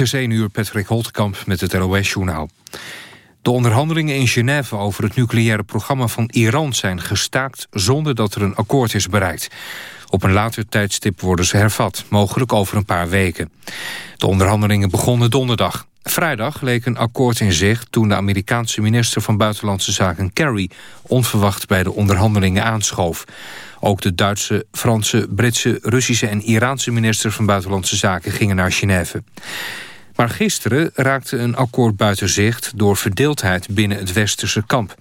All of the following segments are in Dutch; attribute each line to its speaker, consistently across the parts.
Speaker 1: Het is 1 uur Patrick Holtkamp met het NOS-journaal. De onderhandelingen in Genève over het nucleaire programma van Iran zijn gestaakt zonder dat er een akkoord is bereikt. Op een later tijdstip worden ze hervat, mogelijk over een paar weken. De onderhandelingen begonnen donderdag. Vrijdag leek een akkoord in zicht toen de Amerikaanse minister van Buitenlandse Zaken Kerry onverwacht bij de onderhandelingen aanschoof. Ook de Duitse, Franse, Britse, Russische en Iraanse minister van Buitenlandse Zaken gingen naar Genève. Maar gisteren raakte een akkoord buiten zicht door verdeeldheid binnen het westerse kamp.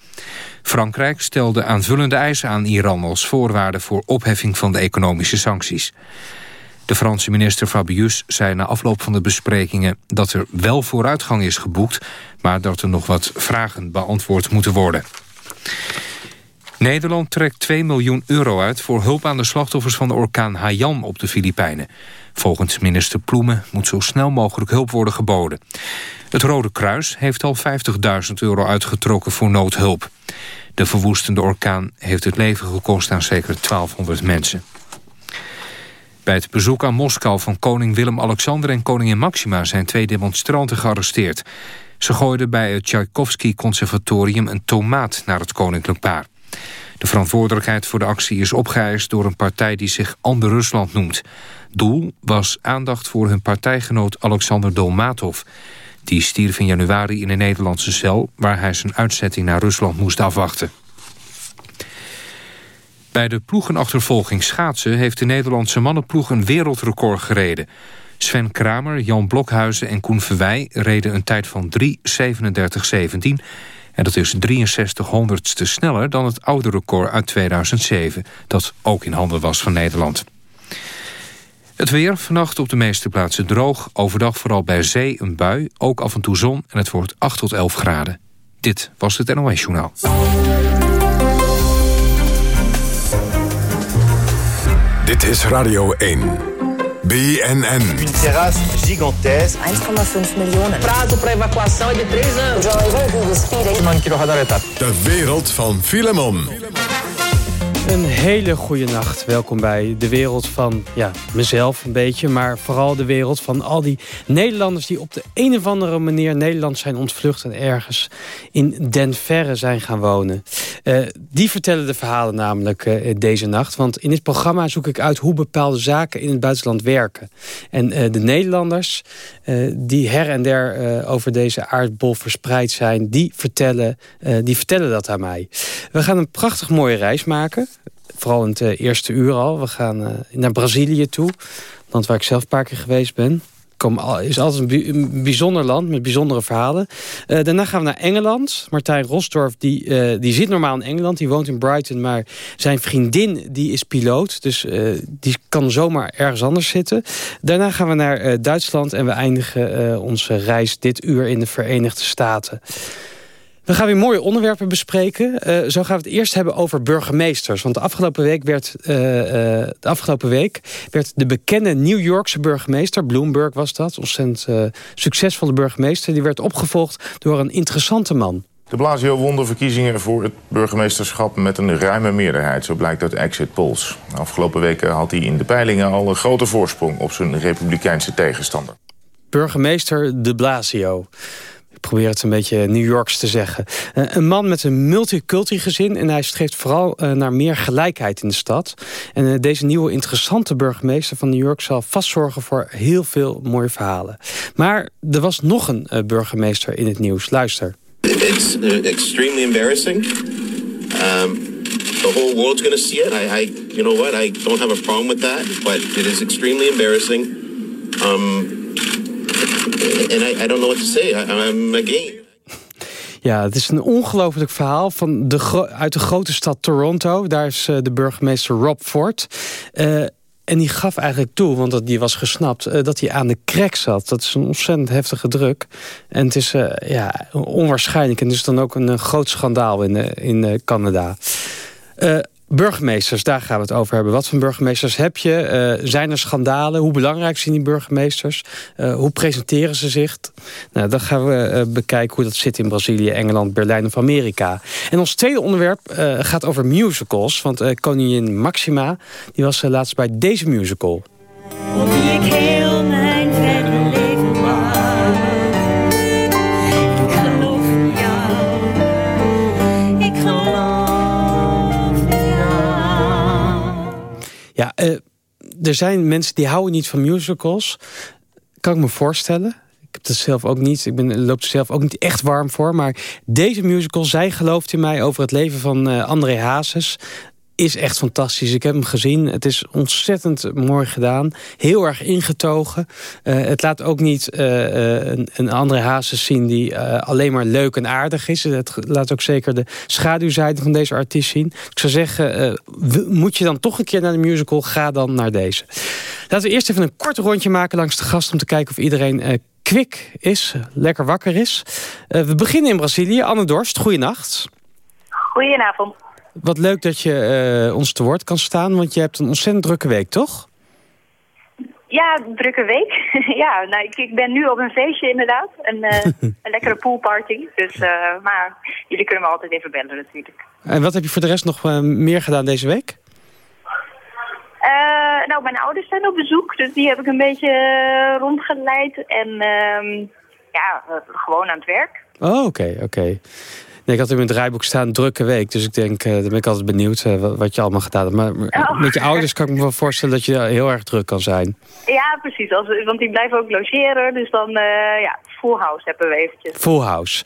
Speaker 1: Frankrijk stelde aanvullende eisen aan Iran als voorwaarde voor opheffing van de economische sancties. De Franse minister Fabius zei na afloop van de besprekingen dat er wel vooruitgang is geboekt, maar dat er nog wat vragen beantwoord moeten worden. Nederland trekt 2 miljoen euro uit voor hulp aan de slachtoffers van de orkaan Haiyan op de Filipijnen. Volgens minister Ploemen moet zo snel mogelijk hulp worden geboden. Het Rode Kruis heeft al 50.000 euro uitgetrokken voor noodhulp. De verwoestende orkaan heeft het leven gekost aan zeker 1200 mensen. Bij het bezoek aan Moskou van koning Willem-Alexander en koningin Maxima... zijn twee demonstranten gearresteerd. Ze gooiden bij het Tchaikovsky Conservatorium een tomaat naar het koninklijk paar. De verantwoordelijkheid voor de actie is opgeëist door een partij die zich Ander Rusland noemt. Doel was aandacht voor hun partijgenoot Alexander Dolmatov. Die stierf in januari in een Nederlandse cel... waar hij zijn uitzetting naar Rusland moest afwachten. Bij de ploegenachtervolging schaatsen... heeft de Nederlandse mannenploeg een wereldrecord gereden. Sven Kramer, Jan Blokhuizen en Koen Verwij reden een tijd van 3.37.17... En dat is 63 honderdste sneller dan het oude record uit 2007... dat ook in handen was van Nederland. Het weer, vannacht op de meeste plaatsen droog. Overdag vooral bij zee een bui, ook af en toe zon... en het wordt 8 tot 11 graden. Dit was het NOS Journaal.
Speaker 2: Dit is Radio 1. BNN.
Speaker 3: Une terrasse gigantesque.
Speaker 4: 1,5 miljoen.
Speaker 5: Prazo para evacuação é de 3 anos.
Speaker 2: De wereld van Filemon.
Speaker 6: Een hele goede nacht. Welkom bij de wereld van ja, mezelf een beetje... maar vooral de wereld van al die Nederlanders... die op de een of andere manier Nederland zijn ontvlucht... en ergens in Den Verre zijn gaan wonen. Uh, die vertellen de verhalen namelijk uh, deze nacht. Want in dit programma zoek ik uit hoe bepaalde zaken in het buitenland werken. En uh, de Nederlanders die her en der over deze aardbol verspreid zijn... die vertellen, die vertellen dat aan mij. We gaan een prachtig mooie reis maken vooral in het eh, eerste uur al. We gaan uh, naar Brazilië toe. Land waar ik zelf een paar keer geweest ben. Het is altijd een, bijzonder land met bijzondere verhalen. Uh, daarna gaan we naar Engeland. Martijn Rosdorf die, die zit normaal in Engeland. Die woont in Brighton. Maar zijn vriendin die is piloot. Dus die kan zomaar ergens anders zitten. Daarna gaan we naar Duitsland. En we eindigen onze reis dit uur in de Verenigde Staten. We gaan weer mooie onderwerpen bespreken. Uh, zo gaan we het eerst hebben over burgemeesters. Want de afgelopen week werd, uh, uh, de, afgelopen week werd de bekende New Yorkse burgemeester... Bloomberg was dat, ontzettend succesvolle burgemeester... die werd opgevolgd door een interessante man.
Speaker 7: De Blasio won de verkiezingen voor het burgemeesterschap met een ruime meerderheid. Zo blijkt uit exit polls. De afgelopen weken had hij in de peilingen al een grote voorsprong... op zijn republikeinse tegenstander.
Speaker 6: Burgemeester de Blasio probeer het een beetje New Yorks te zeggen. Eh, een man met een multiculti gezin en hij streeft vooral eh, naar meer gelijkheid in de stad. En eh, deze nieuwe interessante burgemeester van New York zal vast zorgen voor heel veel mooie verhalen. Maar er was nog een burgemeester in het nieuws. Luister.
Speaker 8: It's extremely embarrassing. Um, the whole world's going see it. I, I, you know what? I don't have a problem with that, but it is extremely embarrassing. Um, and I, I don't know what to say. I, I'm again.
Speaker 6: Ja, het is een ongelooflijk verhaal van de uit de grote stad Toronto. Daar is uh, de burgemeester Rob Ford. Uh, en die gaf eigenlijk toe, want die was gesnapt, uh, dat hij aan de krek zat. Dat is een ontzettend heftige druk. En het is ja, onwaarschijnlijk. En het is dan ook een groot schandaal in, in Canada. Burgemeesters, daar gaan we het over hebben. Wat voor burgemeesters heb je? Uh, zijn er schandalen? Hoe belangrijk zijn die burgemeesters? Uh, hoe presenteren ze zich? Nou, dan gaan we uh, bekijken hoe dat zit in Brazilië, Engeland, Berlijn of Amerika. En ons tweede onderwerp gaat over musicals. Want koningin Maxima die was laatst bij deze musical. Er zijn mensen die houden niet van musicals. Kan ik me voorstellen. Ik heb het zelf ook niet. Ik ben, loop er zelf ook niet echt warm voor. Maar deze musical, zij gelooft in mij over het leven van uh, André Hazes is echt fantastisch. Ik heb hem gezien. Het is ontzettend mooi gedaan. Heel erg ingetogen. Uh, het laat ook niet uh, een, een, andere Hazes zien die alleen maar leuk en aardig is. Het laat ook zeker de schaduwzijde van deze artiest zien. Ik zou zeggen, moet je dan toch een keer naar de musical, ga dan naar deze. Laten we eerst even een kort rondje maken langs de gast... om te kijken of iedereen kwik is, lekker wakker is. we beginnen in Brazilië. Anne Dorst, goeienacht.
Speaker 4: Goedenavond.
Speaker 6: Wat leuk dat je uh, ons te woord kan staan, want je hebt een ontzettend drukke week, toch?
Speaker 4: Ja, drukke week. ja, nou, ik, ik, ben nu op een feestje inderdaad. Een, uh, een lekkere poolparty. Dus, uh, maar jullie kunnen me altijd even bellen natuurlijk.
Speaker 6: En wat heb je voor de rest nog meer gedaan deze week?
Speaker 4: nou, mijn ouders zijn op bezoek, dus die heb ik een beetje rondgeleid. En ehm, ja, gewoon aan het werk.
Speaker 6: Oh, oké, oké. Nee, ik had in mijn draaiboek staan drukke week. Dus ik denk, uh, dan ben ik altijd benieuwd uh, wat je allemaal gedaan hebt. Maar oh. met je ouders kan ik me wel voorstellen dat je heel erg druk kan zijn.
Speaker 4: Ja, precies. Als, want die blijven ook logeren. Dus dan, uh, ja, full house hebben we eventjes.
Speaker 6: Full house.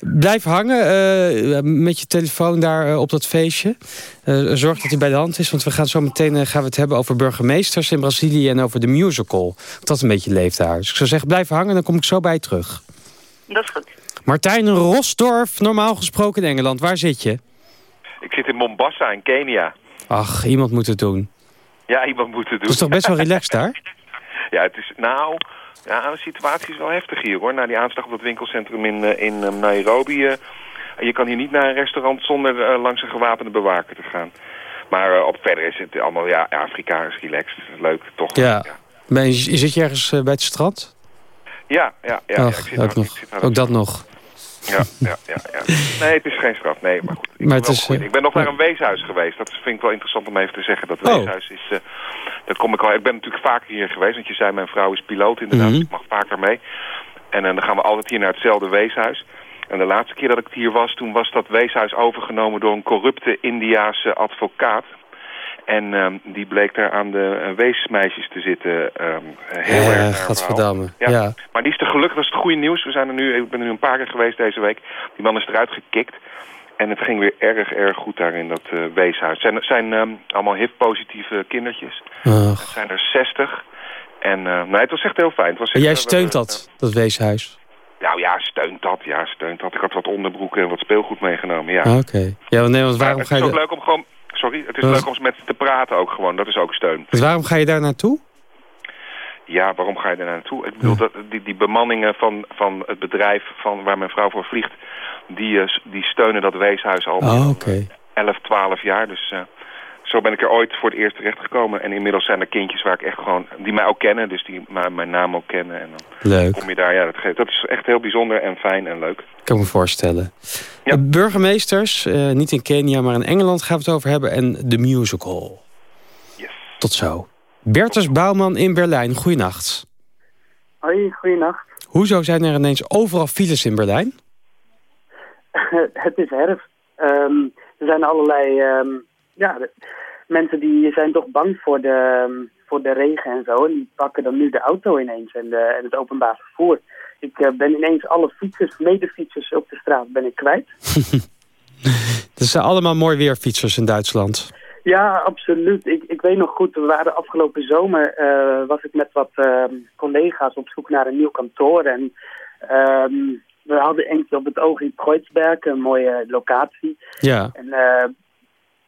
Speaker 6: Blijf hangen met je telefoon daar op dat feestje. zorg dat hij bij de hand is. Want we gaan zo meteen gaan we het hebben over burgemeesters in Brazilië... en over de musical. Dat een beetje leeft daar. Dus ik zou zeggen, blijf hangen. Dan kom ik zo bij je terug.
Speaker 4: Dat is goed.
Speaker 6: Martijn Rosdorf, normaal gesproken in Engeland. Waar zit je?
Speaker 9: Ik zit in Mombasa in Kenia.
Speaker 6: Ach, iemand moet het doen.
Speaker 9: Ja, iemand moet het doen. Het
Speaker 6: is toch best wel relaxed daar?
Speaker 9: ja, het is nou... Ja, de situatie is wel heftig hier hoor. Na die aanslag op het winkelcentrum in, eh, in uh, Nairobi... Uh, je kan hier niet naar een restaurant zonder uh, langs een gewapende bewaker te gaan. Maar op verder is het allemaal, ja, Afrika is relaxed. Leuk, toch?
Speaker 6: Ja. ja. zit je ergens bij het strand?
Speaker 9: Ja, ja, ja.
Speaker 6: Ach, ja ook, nog. ook dat nog.
Speaker 9: Ja, ja, ja, ja. Nee, het is geen straf. Nee, maar goed. Ik, maar het is, ik ben nog naar een weeshuis geweest. Dat vind ik wel interessant om even te zeggen. Dat oh. weeshuis is... Uh, dat kom ik al. Ik ben natuurlijk vaker hier geweest. Want je zei, mijn vrouw is piloot inderdaad. Mm ik mag vaker mee. En uh, dan gaan we altijd hier naar hetzelfde weeshuis. En de laatste keer dat ik hier was, toen was dat weeshuis overgenomen door een corrupte Indiaanse advocaat. En um, die bleek daar aan de uh, weesmeisjes te zitten. Um, heel
Speaker 6: ja, erg gadverdamme. Ja. ja.
Speaker 9: Maar die is te gelukkig, dat is het goede nieuws. We zijn er nu, ik ben er nu een paar keer geweest deze week. Die man is eruit gekikt. En het ging weer erg, erg goed daar in dat uh, weeshuis. Het zijn, zijn um, allemaal HIV-positieve kindertjes. Het zijn er 60. En uh, nee, het was echt heel fijn. Het was
Speaker 6: en jij steunt dat, dat weeshuis?
Speaker 9: Nou ja, steunt dat. Ja, steunt dat. Ik had wat onderbroeken en wat speelgoed meegenomen, ja.
Speaker 6: Ah, oké. Ja, nee, want waarom
Speaker 9: ja,
Speaker 6: ga je...
Speaker 9: Het is ook leuk om gewoon Sorry, het is leuk om met te praten ook gewoon. Dat is ook steun.
Speaker 6: Dus waarom ga je daar naartoe?
Speaker 9: Ja, waarom ga je daar naartoe? Ik bedoel, dat, die, die bemanningen van, van het bedrijf van, waar mijn vrouw voor vliegt... die, uh, die steunen dat weeshuis al
Speaker 6: oh, okay.
Speaker 9: 11, 12 jaar. Dus uh, zo ben ik er ooit voor het eerst terechtgekomen. En inmiddels zijn er kindjes waar ik echt gewoon... die mij ook kennen, dus die mijn, mijn naam ook kennen. En dan
Speaker 6: leuk.
Speaker 9: kom je daar. Ja, dat, dat is echt heel bijzonder en fijn en leuk.
Speaker 6: Kan me voorstellen. Ja. Burgemeesters, uh, niet in Kenia, maar in Engeland gaan we het over hebben. En de musical.
Speaker 9: Yes.
Speaker 6: Tot zo. Bertus Bouwman in Berlijn, goeienacht.
Speaker 10: Hoi, goeienacht.
Speaker 6: Hoezo zijn er ineens overal files in Berlijn?
Speaker 10: het is herfst. Um, er zijn allerlei... Um, ja, mensen die zijn toch bang voor de, voor de regen en zo. En die pakken dan nu de auto ineens en, de, en het openbaar vervoer. Ik uh, ben ineens alle fietsers, medefietsers op de straat ben ik kwijt.
Speaker 6: Het zijn allemaal mooi weerfietsers in Duitsland.
Speaker 10: Ja, absoluut. Ik, ik weet nog goed, we waren afgelopen zomer... Uh, was ik met wat uh, collega's op zoek naar een nieuw kantoor. En um, we hadden eentje op het oog in Kreuzberg, een mooie locatie.
Speaker 6: Ja.
Speaker 10: En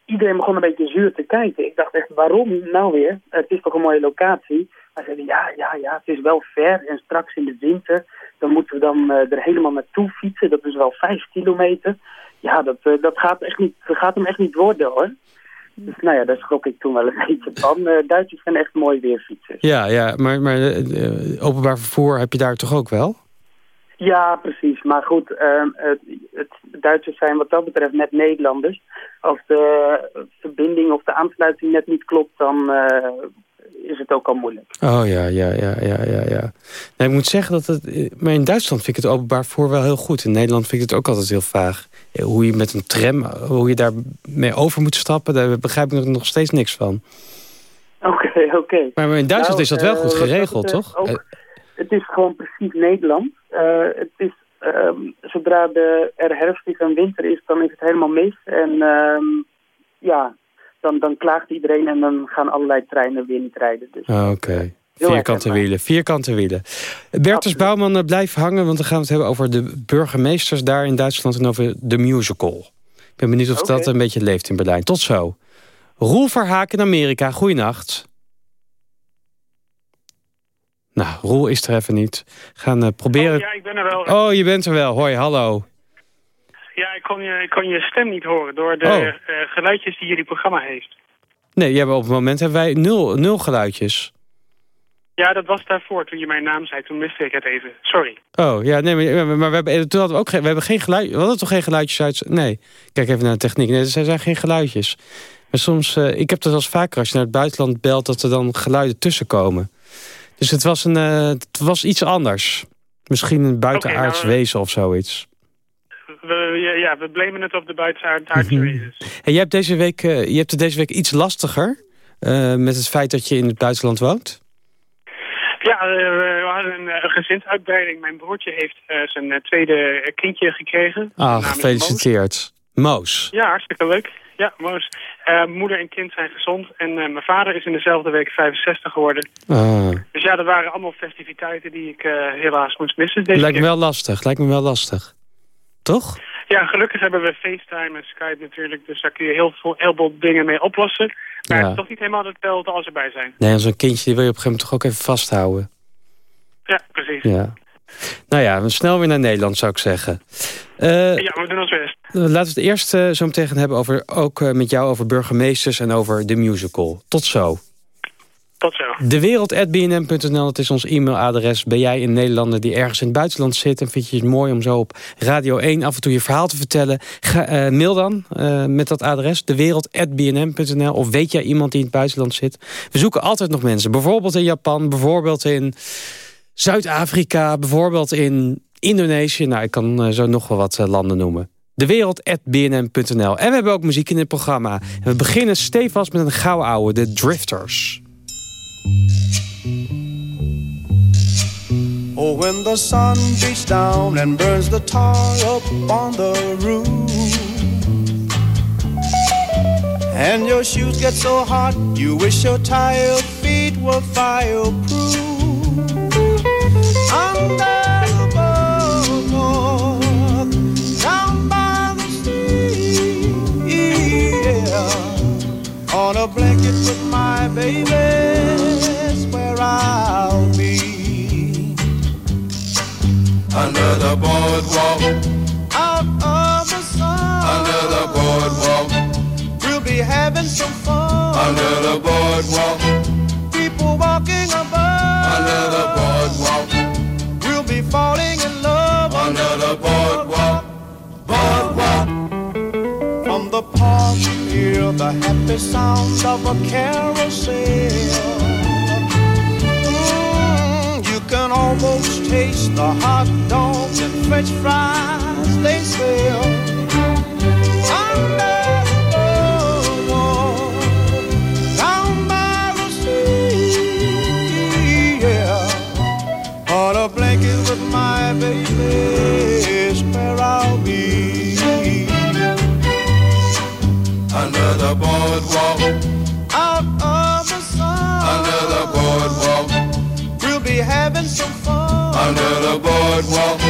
Speaker 10: iedereen begon een beetje zuur te kijken. Ik dacht echt, waarom nou weer? Het is toch een mooie locatie? Maar zeiden, ja, ja, ja, het is wel ver. En straks in de winter, dan moeten we dan uh, er helemaal naartoe fietsen. Dat is wel vijf kilometer. Ja, dat, uh, dat, gaat, echt niet, dat gaat hem echt niet worden, hoor. Dus nou ja, daar schrok ik toen wel een beetje van. Uh, Duitsers zijn echt mooi weerfietsers.
Speaker 6: Ja, ja maar, maar openbaar vervoer heb je daar toch ook wel?
Speaker 10: Ja, precies. Maar goed, uh, het, het, Duitsers zijn wat dat betreft net Nederlanders. Als de verbinding of de aansluiting net niet klopt, dan uh, is het ook al moeilijk.
Speaker 6: Oh ja, ja, ja, ja, ja. ja. Nee, ik moet zeggen dat het... Maar in Duitsland vind ik het openbaar voor wel heel goed. In Nederland vind ik het ook altijd heel vaag. Hoe je met een tram, hoe je daar mee over moet stappen... daar begrijp ik nog steeds niks van.
Speaker 10: Oké, oké.
Speaker 6: Maar in Duitsland nou, is dat wel goed geregeld, toch?
Speaker 10: Ook, het is gewoon precies Nederland. het is Um, zodra de, er herfst is en winter is, dan is het helemaal mis. En um, ja, dan, dan klaagt iedereen en dan gaan allerlei treinen weer niet rijden. Dus,
Speaker 6: ah, Oké. Vierkante wielen, vierkante wielen. Bertus Bouwman, eh, blijf hangen, want dan gaan we het hebben over de burgemeesters daar in Duitsland en over de musical. Ik ben benieuwd of dat een beetje leeft in Berlijn. Tot zo. Roel Verhaken in Amerika, goeienacht. Nou, Roel is er even niet. Gaan uh, proberen... Oh,
Speaker 11: ja, ik ben er wel.
Speaker 6: Oh, je bent er wel. Hoi, hallo.
Speaker 11: Ja, ik kon je, ik kon je stem niet horen door de oh. uh, geluidjes die jullie programma heeft.
Speaker 6: Nee, ja, op het moment hebben wij nul, nul geluidjes.
Speaker 11: Ja, dat was daarvoor, toen je mijn naam zei. Toen miste ik het even. Sorry.
Speaker 6: Oh, ja, nee, maar, maar we hebben, toen hadden we ook geen, we hebben geen geluid, we hadden toch geen geluidjes uit... Nee, kijk even naar de techniek. Nee, er zijn geen geluidjes. Maar soms, uh, ik heb dat als vaker als je naar het buitenland belt... dat er dan geluiden tussenkomen. Dus het was, een, uh, het was iets anders. Misschien een buitenaards okay, nou, wezen of zoiets.
Speaker 11: We, ja, we blamen het op de buitenaardse mhm. wezens.
Speaker 6: En jij hebt, deze week, uh, je hebt het deze week iets lastiger... Uh, met het feit dat je in het buitenland woont?
Speaker 11: Ja, we hadden een, een gezinsuitbreiding. Mijn broertje heeft zijn tweede kindje gekregen.
Speaker 6: Ah, gefeliciteerd. Moos.
Speaker 11: Ja, hartstikke leuk. Ja, Moos. Uh, moeder en kind zijn gezond. En uh, mijn vader is in dezelfde week 65 geworden.
Speaker 6: Ah.
Speaker 11: Dus ja, dat waren allemaal festiviteiten die ik uh, helaas moest missen. Deze
Speaker 6: Lijkt me wel lastig. Lijkt me wel lastig. Toch?
Speaker 11: Ja, gelukkig hebben we FaceTime en Skype natuurlijk. Dus daar kun je heel veel, heel veel dingen mee oplossen. Maar ja. het is toch niet helemaal hetzelfde als erbij zijn.
Speaker 6: Nee, zo'n kindje die wil je op een gegeven moment toch ook even vasthouden.
Speaker 11: Ja, precies.
Speaker 6: Ja. Nou ja, snel weer naar Nederland zou ik zeggen.
Speaker 11: Ja, we doen ons best.
Speaker 6: Laten we het eerst uh, zo meteen hebben over, ook uh, met jou over burgemeesters en over de musical. Tot zo.
Speaker 11: Tot zo.
Speaker 6: Dewereld.bnm.nl, dat is ons e-mailadres. Ben jij een Nederlander die ergens in het buitenland zit... en vind je het mooi om zo op Radio 1 af en toe je verhaal te vertellen... Ga, uh, mail dan met dat adres, dewereld.bnm.nl. Of weet jij iemand die in het buitenland zit? We zoeken altijd nog mensen. Bijvoorbeeld in Japan, bijvoorbeeld in Zuid-Afrika... bijvoorbeeld in Indonesië. Nou, ik kan zo nog wel wat landen noemen dewereld.bnm.nl. En we hebben ook muziek in het programma. En we beginnen stevast met een gouden ouwe, de Drifters.
Speaker 12: Oh, when the sun beats down and burns the tar up on the roof And your shoes get so hot, you wish your tired feet were fireproof Under a blanket with my baby. That's where I'll be. Under the boardwalk. Out of the sun. Under the boardwalk. We'll be having some fun. Under the boardwalk. The happy sound of a carousel. Mm, you can almost taste the hot dogs and french fries they sell. Under the boardwalk, down by the sea, yeah. On a blanket with my baby. Boardwalk. Out of the sun. Under the boardwalk. We'll be having some fun. Under the boardwalk.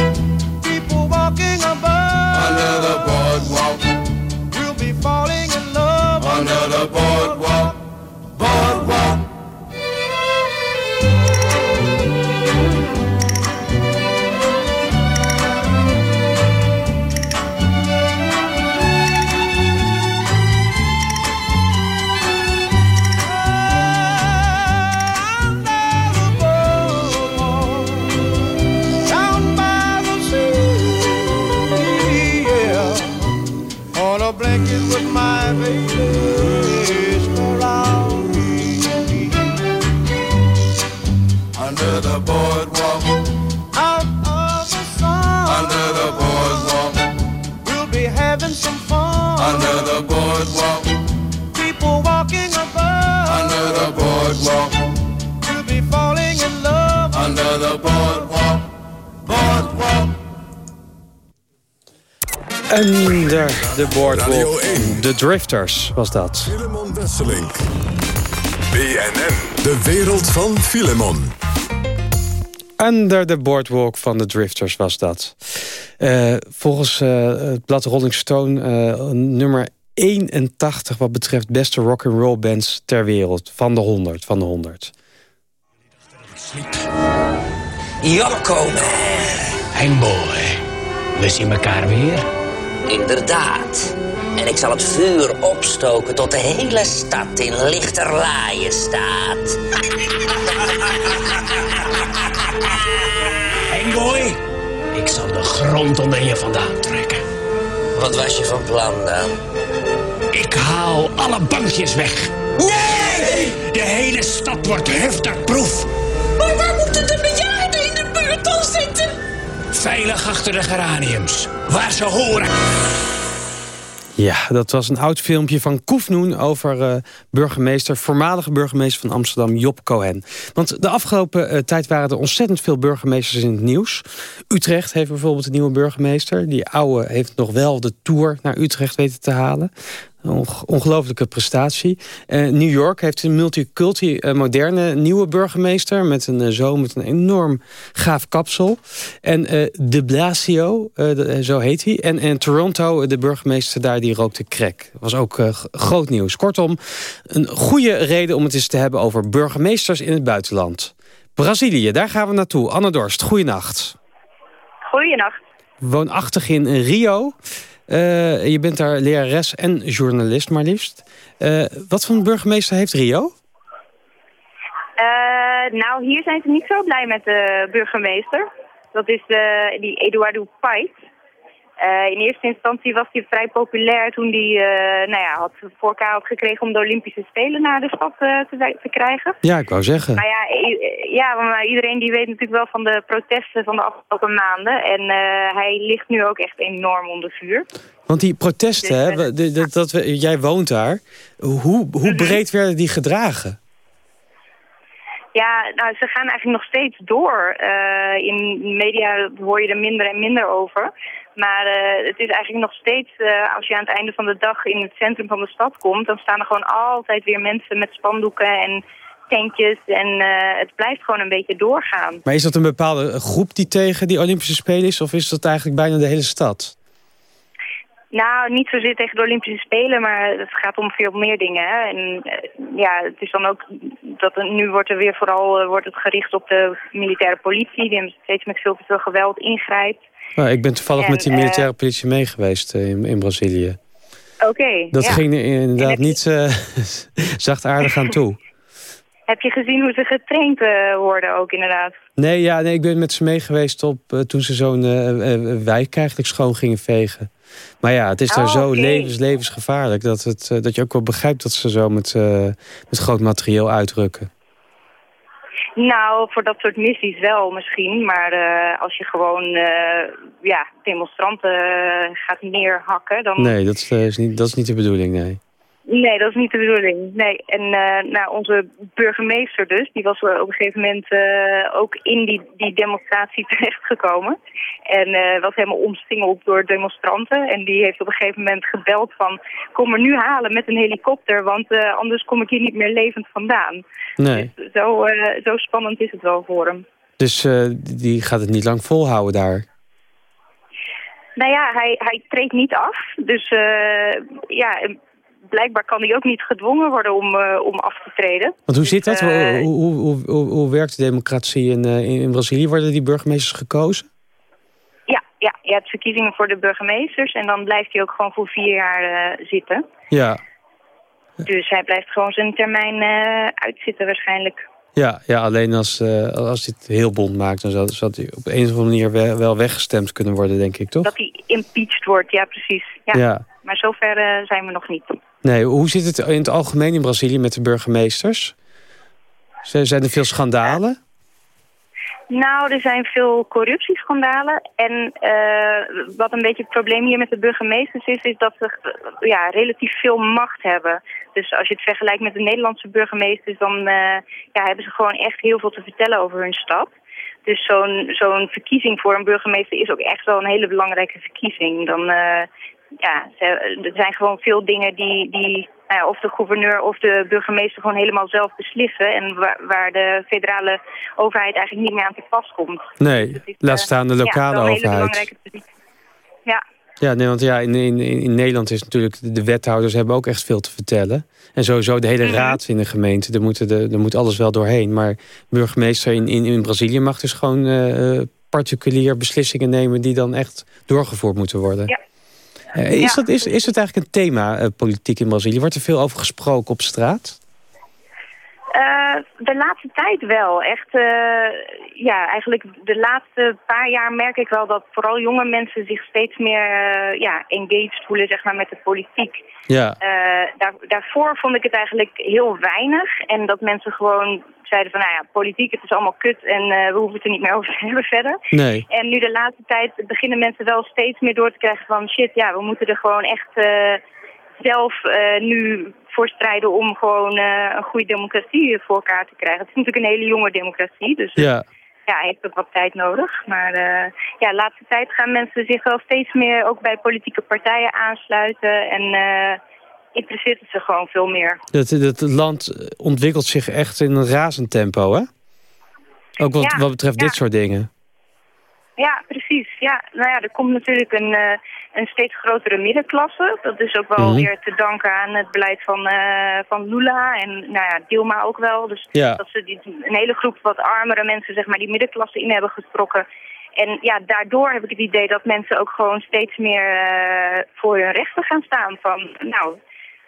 Speaker 12: Under the Boardwalk.
Speaker 6: De Drifters was dat.
Speaker 2: Filemon Wesselink. BNN. De wereld van Filemon.
Speaker 6: Under the Boardwalk van de Drifters was dat. Uh, volgens uh, het blad Rolling Stone uh, nummer 81 wat betreft beste rock and roll bands ter wereld. Van de 100, van de 100.
Speaker 13: Jocko, boy. We zien elkaar weer.
Speaker 14: Inderdaad. En ik zal het vuur opstoken tot de hele stad in lichterlaaien staat.
Speaker 13: boy, ik zal de grond onder je vandaan trekken.
Speaker 14: Wat was je van plan dan?
Speaker 13: Ik haal alle bankjes weg.
Speaker 14: Nee!
Speaker 13: De hele stad wordt heftigproef.
Speaker 14: Maar waar moeten de bejaarden in de buurt dan zitten?
Speaker 13: Veilig achter de geraniums, waar ze horen.
Speaker 6: Ja, dat was een oud filmpje van Koefnoen over uh, burgemeester, voormalige burgemeester van Amsterdam, Job Cohen. Want de afgelopen uh, tijd waren er ontzettend veel burgemeesters in het nieuws. Utrecht heeft bijvoorbeeld een nieuwe burgemeester. Die oude heeft nog wel de tour naar Utrecht weten te halen. Ongelooflijke prestatie. Uh, New York heeft een multiculti uh, moderne nieuwe burgemeester... met een uh, zoon met een enorm gaaf kapsel. En de Blasio, zo heet hij. En in Toronto, de burgemeester daar, die rookte crack. Dat was ook groot nieuws. Kortom, een goede reden om het eens te hebben... over burgemeesters in het buitenland. Brazilië, daar gaan we naartoe. Anne Dorst, goeienacht.
Speaker 4: Goeienacht.
Speaker 6: Woonachtig in Rio... Uh, je bent daar lerares en journalist maar liefst. Uh, wat voor een burgemeester heeft Rio?
Speaker 4: Uh, nou, hier zijn ze niet zo blij met de burgemeester. Dat is die Eduardo Paes. Uh, in eerste instantie was hij vrij populair toen hij uh, nou ja, had voor elkaar had gekregen om de Olympische Spelen naar de stad uh, te, te, krijgen.
Speaker 6: Ja, ik wou zeggen.
Speaker 4: Maar ja, ja, maar iedereen die weet natuurlijk wel van de protesten van de afgelopen maanden. En hij ligt nu ook echt enorm onder vuur.
Speaker 6: Want die protesten, dus, hè, dat, dat, dat, jij woont daar. Hoe, hoe mhm. breed werden die gedragen?
Speaker 4: Ja, nou, ze gaan eigenlijk nog steeds door. In media hoor je er minder en minder over. Maar uh, het is eigenlijk nog steeds, uh, als je aan het einde van de dag in het centrum van de stad komt... dan staan er gewoon altijd weer mensen met spandoeken en tentjes. En het blijft gewoon een beetje doorgaan.
Speaker 6: Maar is dat een bepaalde groep die tegen die Olympische Spelen is... of is dat eigenlijk bijna de hele stad?
Speaker 4: Nou, niet zozeer tegen de Olympische Spelen, maar het gaat om veel meer dingen. Hè. En ja, het is dan ook dat er, nu wordt er weer vooral wordt het gericht op de militaire politie. Die steeds met veel te veel geweld ingrijpt.
Speaker 6: Nou, ik ben toevallig met die militaire politie mee geweest in, in Brazilië.
Speaker 4: Oké.
Speaker 6: dat ging er inderdaad niet uh, zachtaardig aan toe.
Speaker 4: Heb je gezien hoe ze getraind uh, worden ook inderdaad?
Speaker 6: Nee, ja, nee, ik ben met ze mee geweest op, uh, toen ze zo'n wijk eigenlijk schoon gingen vegen. Maar ja, het is daar oh, zo levens, levensgevaarlijk... Dat, het, dat je ook wel begrijpt dat ze zo met, met groot materieel uitrukken.
Speaker 4: Nou, voor dat soort missies wel misschien. Maar uh, als je gewoon uh, ja, demonstranten uh, gaat neerhakken... Dan...
Speaker 6: Nee, dat is, niet, dat is niet de bedoeling, nee.
Speaker 4: Nee, dat is niet de bedoeling. Nee. En uh, nou, onze burgemeester dus, die was op een gegeven moment uh, ook in die, die demonstratie terechtgekomen. En uh, was helemaal omsingeld door demonstranten. En die heeft op een gegeven moment gebeld van... kom er nu halen met een helikopter, want anders kom ik hier niet meer levend vandaan.
Speaker 6: Nee.
Speaker 4: Dus zo, zo spannend is het wel voor hem.
Speaker 6: Dus die gaat het niet lang volhouden daar?
Speaker 4: Nou ja, hij, hij treedt niet af. Dus ja, blijkbaar kan hij ook niet gedwongen worden om, uh, om af te treden.
Speaker 6: Want hoe zit dat? Uh, hoe, hoe, hoe, hoe, werkt de democratie in, uh, in Brazilië? Worden die burgemeesters gekozen?
Speaker 4: Ja, ja, je hebt verkiezingen voor de burgemeesters... en dan blijft hij ook gewoon voor vier jaar zitten.
Speaker 6: Ja.
Speaker 4: Dus hij blijft gewoon zijn termijn uitzitten waarschijnlijk.
Speaker 6: Ja, ja alleen als, als hij het heel bond maakt... dan zou, zou hij op een of andere manier wel weggestemd kunnen worden, denk ik, toch?
Speaker 4: Dat hij impeached wordt, ja, precies. Ja. ja. Maar zover zijn we nog niet.
Speaker 6: Nee, hoe zit het in het algemeen in Brazilië met de burgemeesters? Zijn er veel schandalen?
Speaker 4: Nou, er zijn veel corruptieschandalen. En uh, wat een beetje het probleem hier met de burgemeesters is... is dat ze ja, relatief veel macht hebben. Dus als je het vergelijkt met de Nederlandse burgemeesters... dan uh, ja, hebben ze gewoon echt heel veel te vertellen over hun stad. Dus zo'n zo'n verkiezing voor een burgemeester is ook echt wel een hele belangrijke verkiezing. Dan, ja, er zijn gewoon veel dingen die, die nou ja, of de gouverneur of de burgemeester gewoon helemaal zelf beslissen. En waar, waar de federale overheid eigenlijk niet meer aan te pas komt.
Speaker 6: Nee, dus laat uh, staan de lokale ja, overheid.
Speaker 4: Ja.
Speaker 6: Ja, nee, want ja, in, in, in Nederland is natuurlijk de wethouders hebben ook echt veel te vertellen. En sowieso de hele mm -hmm. raad in de gemeente, daar, moeten de, daar moet alles wel doorheen. Maar burgemeester in, in, in Brazilië mag dus gewoon uh, particulier beslissingen nemen... die dan echt doorgevoerd moeten worden.
Speaker 4: Ja.
Speaker 6: Uh, is, ja. dat, is, is het eigenlijk een thema, uh, politiek in Brazilië? Wordt er veel over gesproken op straat?
Speaker 4: Uh, de laatste tijd wel. Echt, ja, eigenlijk de laatste paar jaar merk ik wel dat vooral jonge mensen zich steeds meer ja, engaged voelen zeg maar, met de politiek.
Speaker 6: Ja.
Speaker 4: Daar, daarvoor vond ik het eigenlijk heel weinig. En dat mensen gewoon zeiden van, nou ja, politiek, het is allemaal kut en uh, we hoeven het er niet meer over te hebben verder.
Speaker 6: Nee.
Speaker 4: En nu de laatste tijd beginnen mensen wel steeds meer door te krijgen van, shit, ja, we moeten er gewoon echt uh, zelf uh, nu voor strijden om gewoon een goede democratie voor elkaar te krijgen. Het is natuurlijk een hele jonge democratie, dus...
Speaker 6: Ja.
Speaker 4: Ja, heeft ook wat tijd nodig. Maar uh, ja, de laatste tijd gaan mensen zich wel steeds meer ook bij politieke partijen aansluiten. En uh, interesseert het ze gewoon veel meer.
Speaker 6: Het, het land ontwikkelt zich echt in een razend tempo, hè? Ook wat,
Speaker 4: ja,
Speaker 6: wat betreft
Speaker 4: ja.
Speaker 6: dit soort dingen.
Speaker 4: Ja, precies. Ja, nou ja, er komt natuurlijk een, uh, een steeds grotere middenklasse. Dat is ook wel
Speaker 6: Mhm.
Speaker 4: weer te danken aan het beleid van, uh, van Lula en nou ja, Dilma ook wel. Dus
Speaker 6: Ja.
Speaker 4: dat ze die, een hele groep wat armere mensen zeg maar die middenklasse in hebben getrokken. En ja, daardoor heb ik het idee dat mensen ook gewoon steeds meer uh, voor hun rechten gaan staan. Van, nou,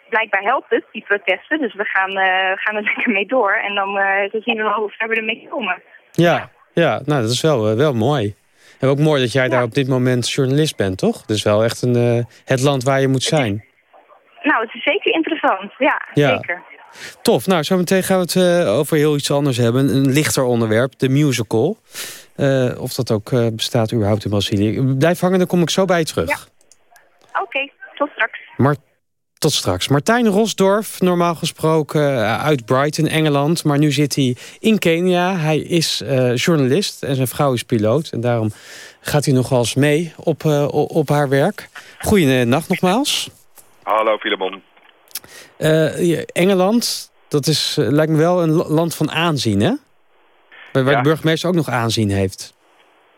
Speaker 4: blijkbaar helpt het, die protesten. Dus we gaan, gaan er lekker mee door. En dan zien we wel hoe ver we ermee komen.
Speaker 6: Ja, ja nou, dat is wel, wel mooi. En ook mooi dat jij daar op dit moment journalist bent, toch? Dus wel echt een, uh, het land waar je moet zijn.
Speaker 4: Nou, het is zeker interessant. Ja,
Speaker 6: Ja.
Speaker 4: zeker.
Speaker 6: Tof. Nou, zometeen gaan we het uh, over heel iets anders hebben. Een lichter onderwerp, de musical. Uh, of dat ook bestaat überhaupt in Brazilië. Blijf hangen, dan kom ik zo bij je terug.
Speaker 4: Ja. Oké, okay, tot straks.
Speaker 6: Maar tot straks. Martijn Rosdorf, normaal gesproken uh, uit Brighton, Engeland. Maar nu zit hij in Kenia. Hij is uh, journalist en zijn vrouw is piloot. En daarom gaat hij nog wel eens mee op, uh, op haar werk. Goeienacht nogmaals.
Speaker 9: Hallo Filemon.
Speaker 6: Engeland, dat is, lijkt me wel een land van aanzien, hè? Waar ja. de burgemeester ook nog aanzien heeft.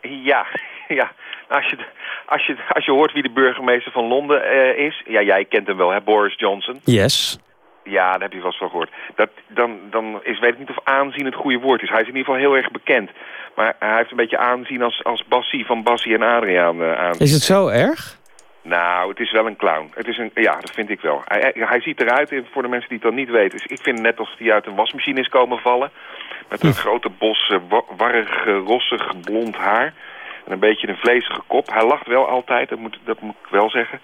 Speaker 9: Ja, ja. Als je, als, je, als je hoort wie de burgemeester van Londen uh, is... Ja, jij kent hem wel, hè? Boris Johnson.
Speaker 6: Yes.
Speaker 9: Ja, daar heb je vast wel gehoord. Dat, dan, dan is, weet ik niet of aanzien het goede woord is. Hij is in ieder geval heel erg bekend. Maar hij heeft een beetje aanzien als, als Bassie van Bassie en Adriaan. Uh, aan.
Speaker 6: Is het zo erg?
Speaker 9: Nou, het is wel een clown. Het is een, ja, dat vind ik wel. Hij, hij ziet eruit, voor de mensen die het dan niet weten... Dus ik vind het net alsof hij uit een wasmachine is komen vallen. Met een hm. grote bos warrig, rossig, blond haar... En een beetje een vlezige kop. Hij lacht wel altijd, dat moet, dat moet ik wel zeggen.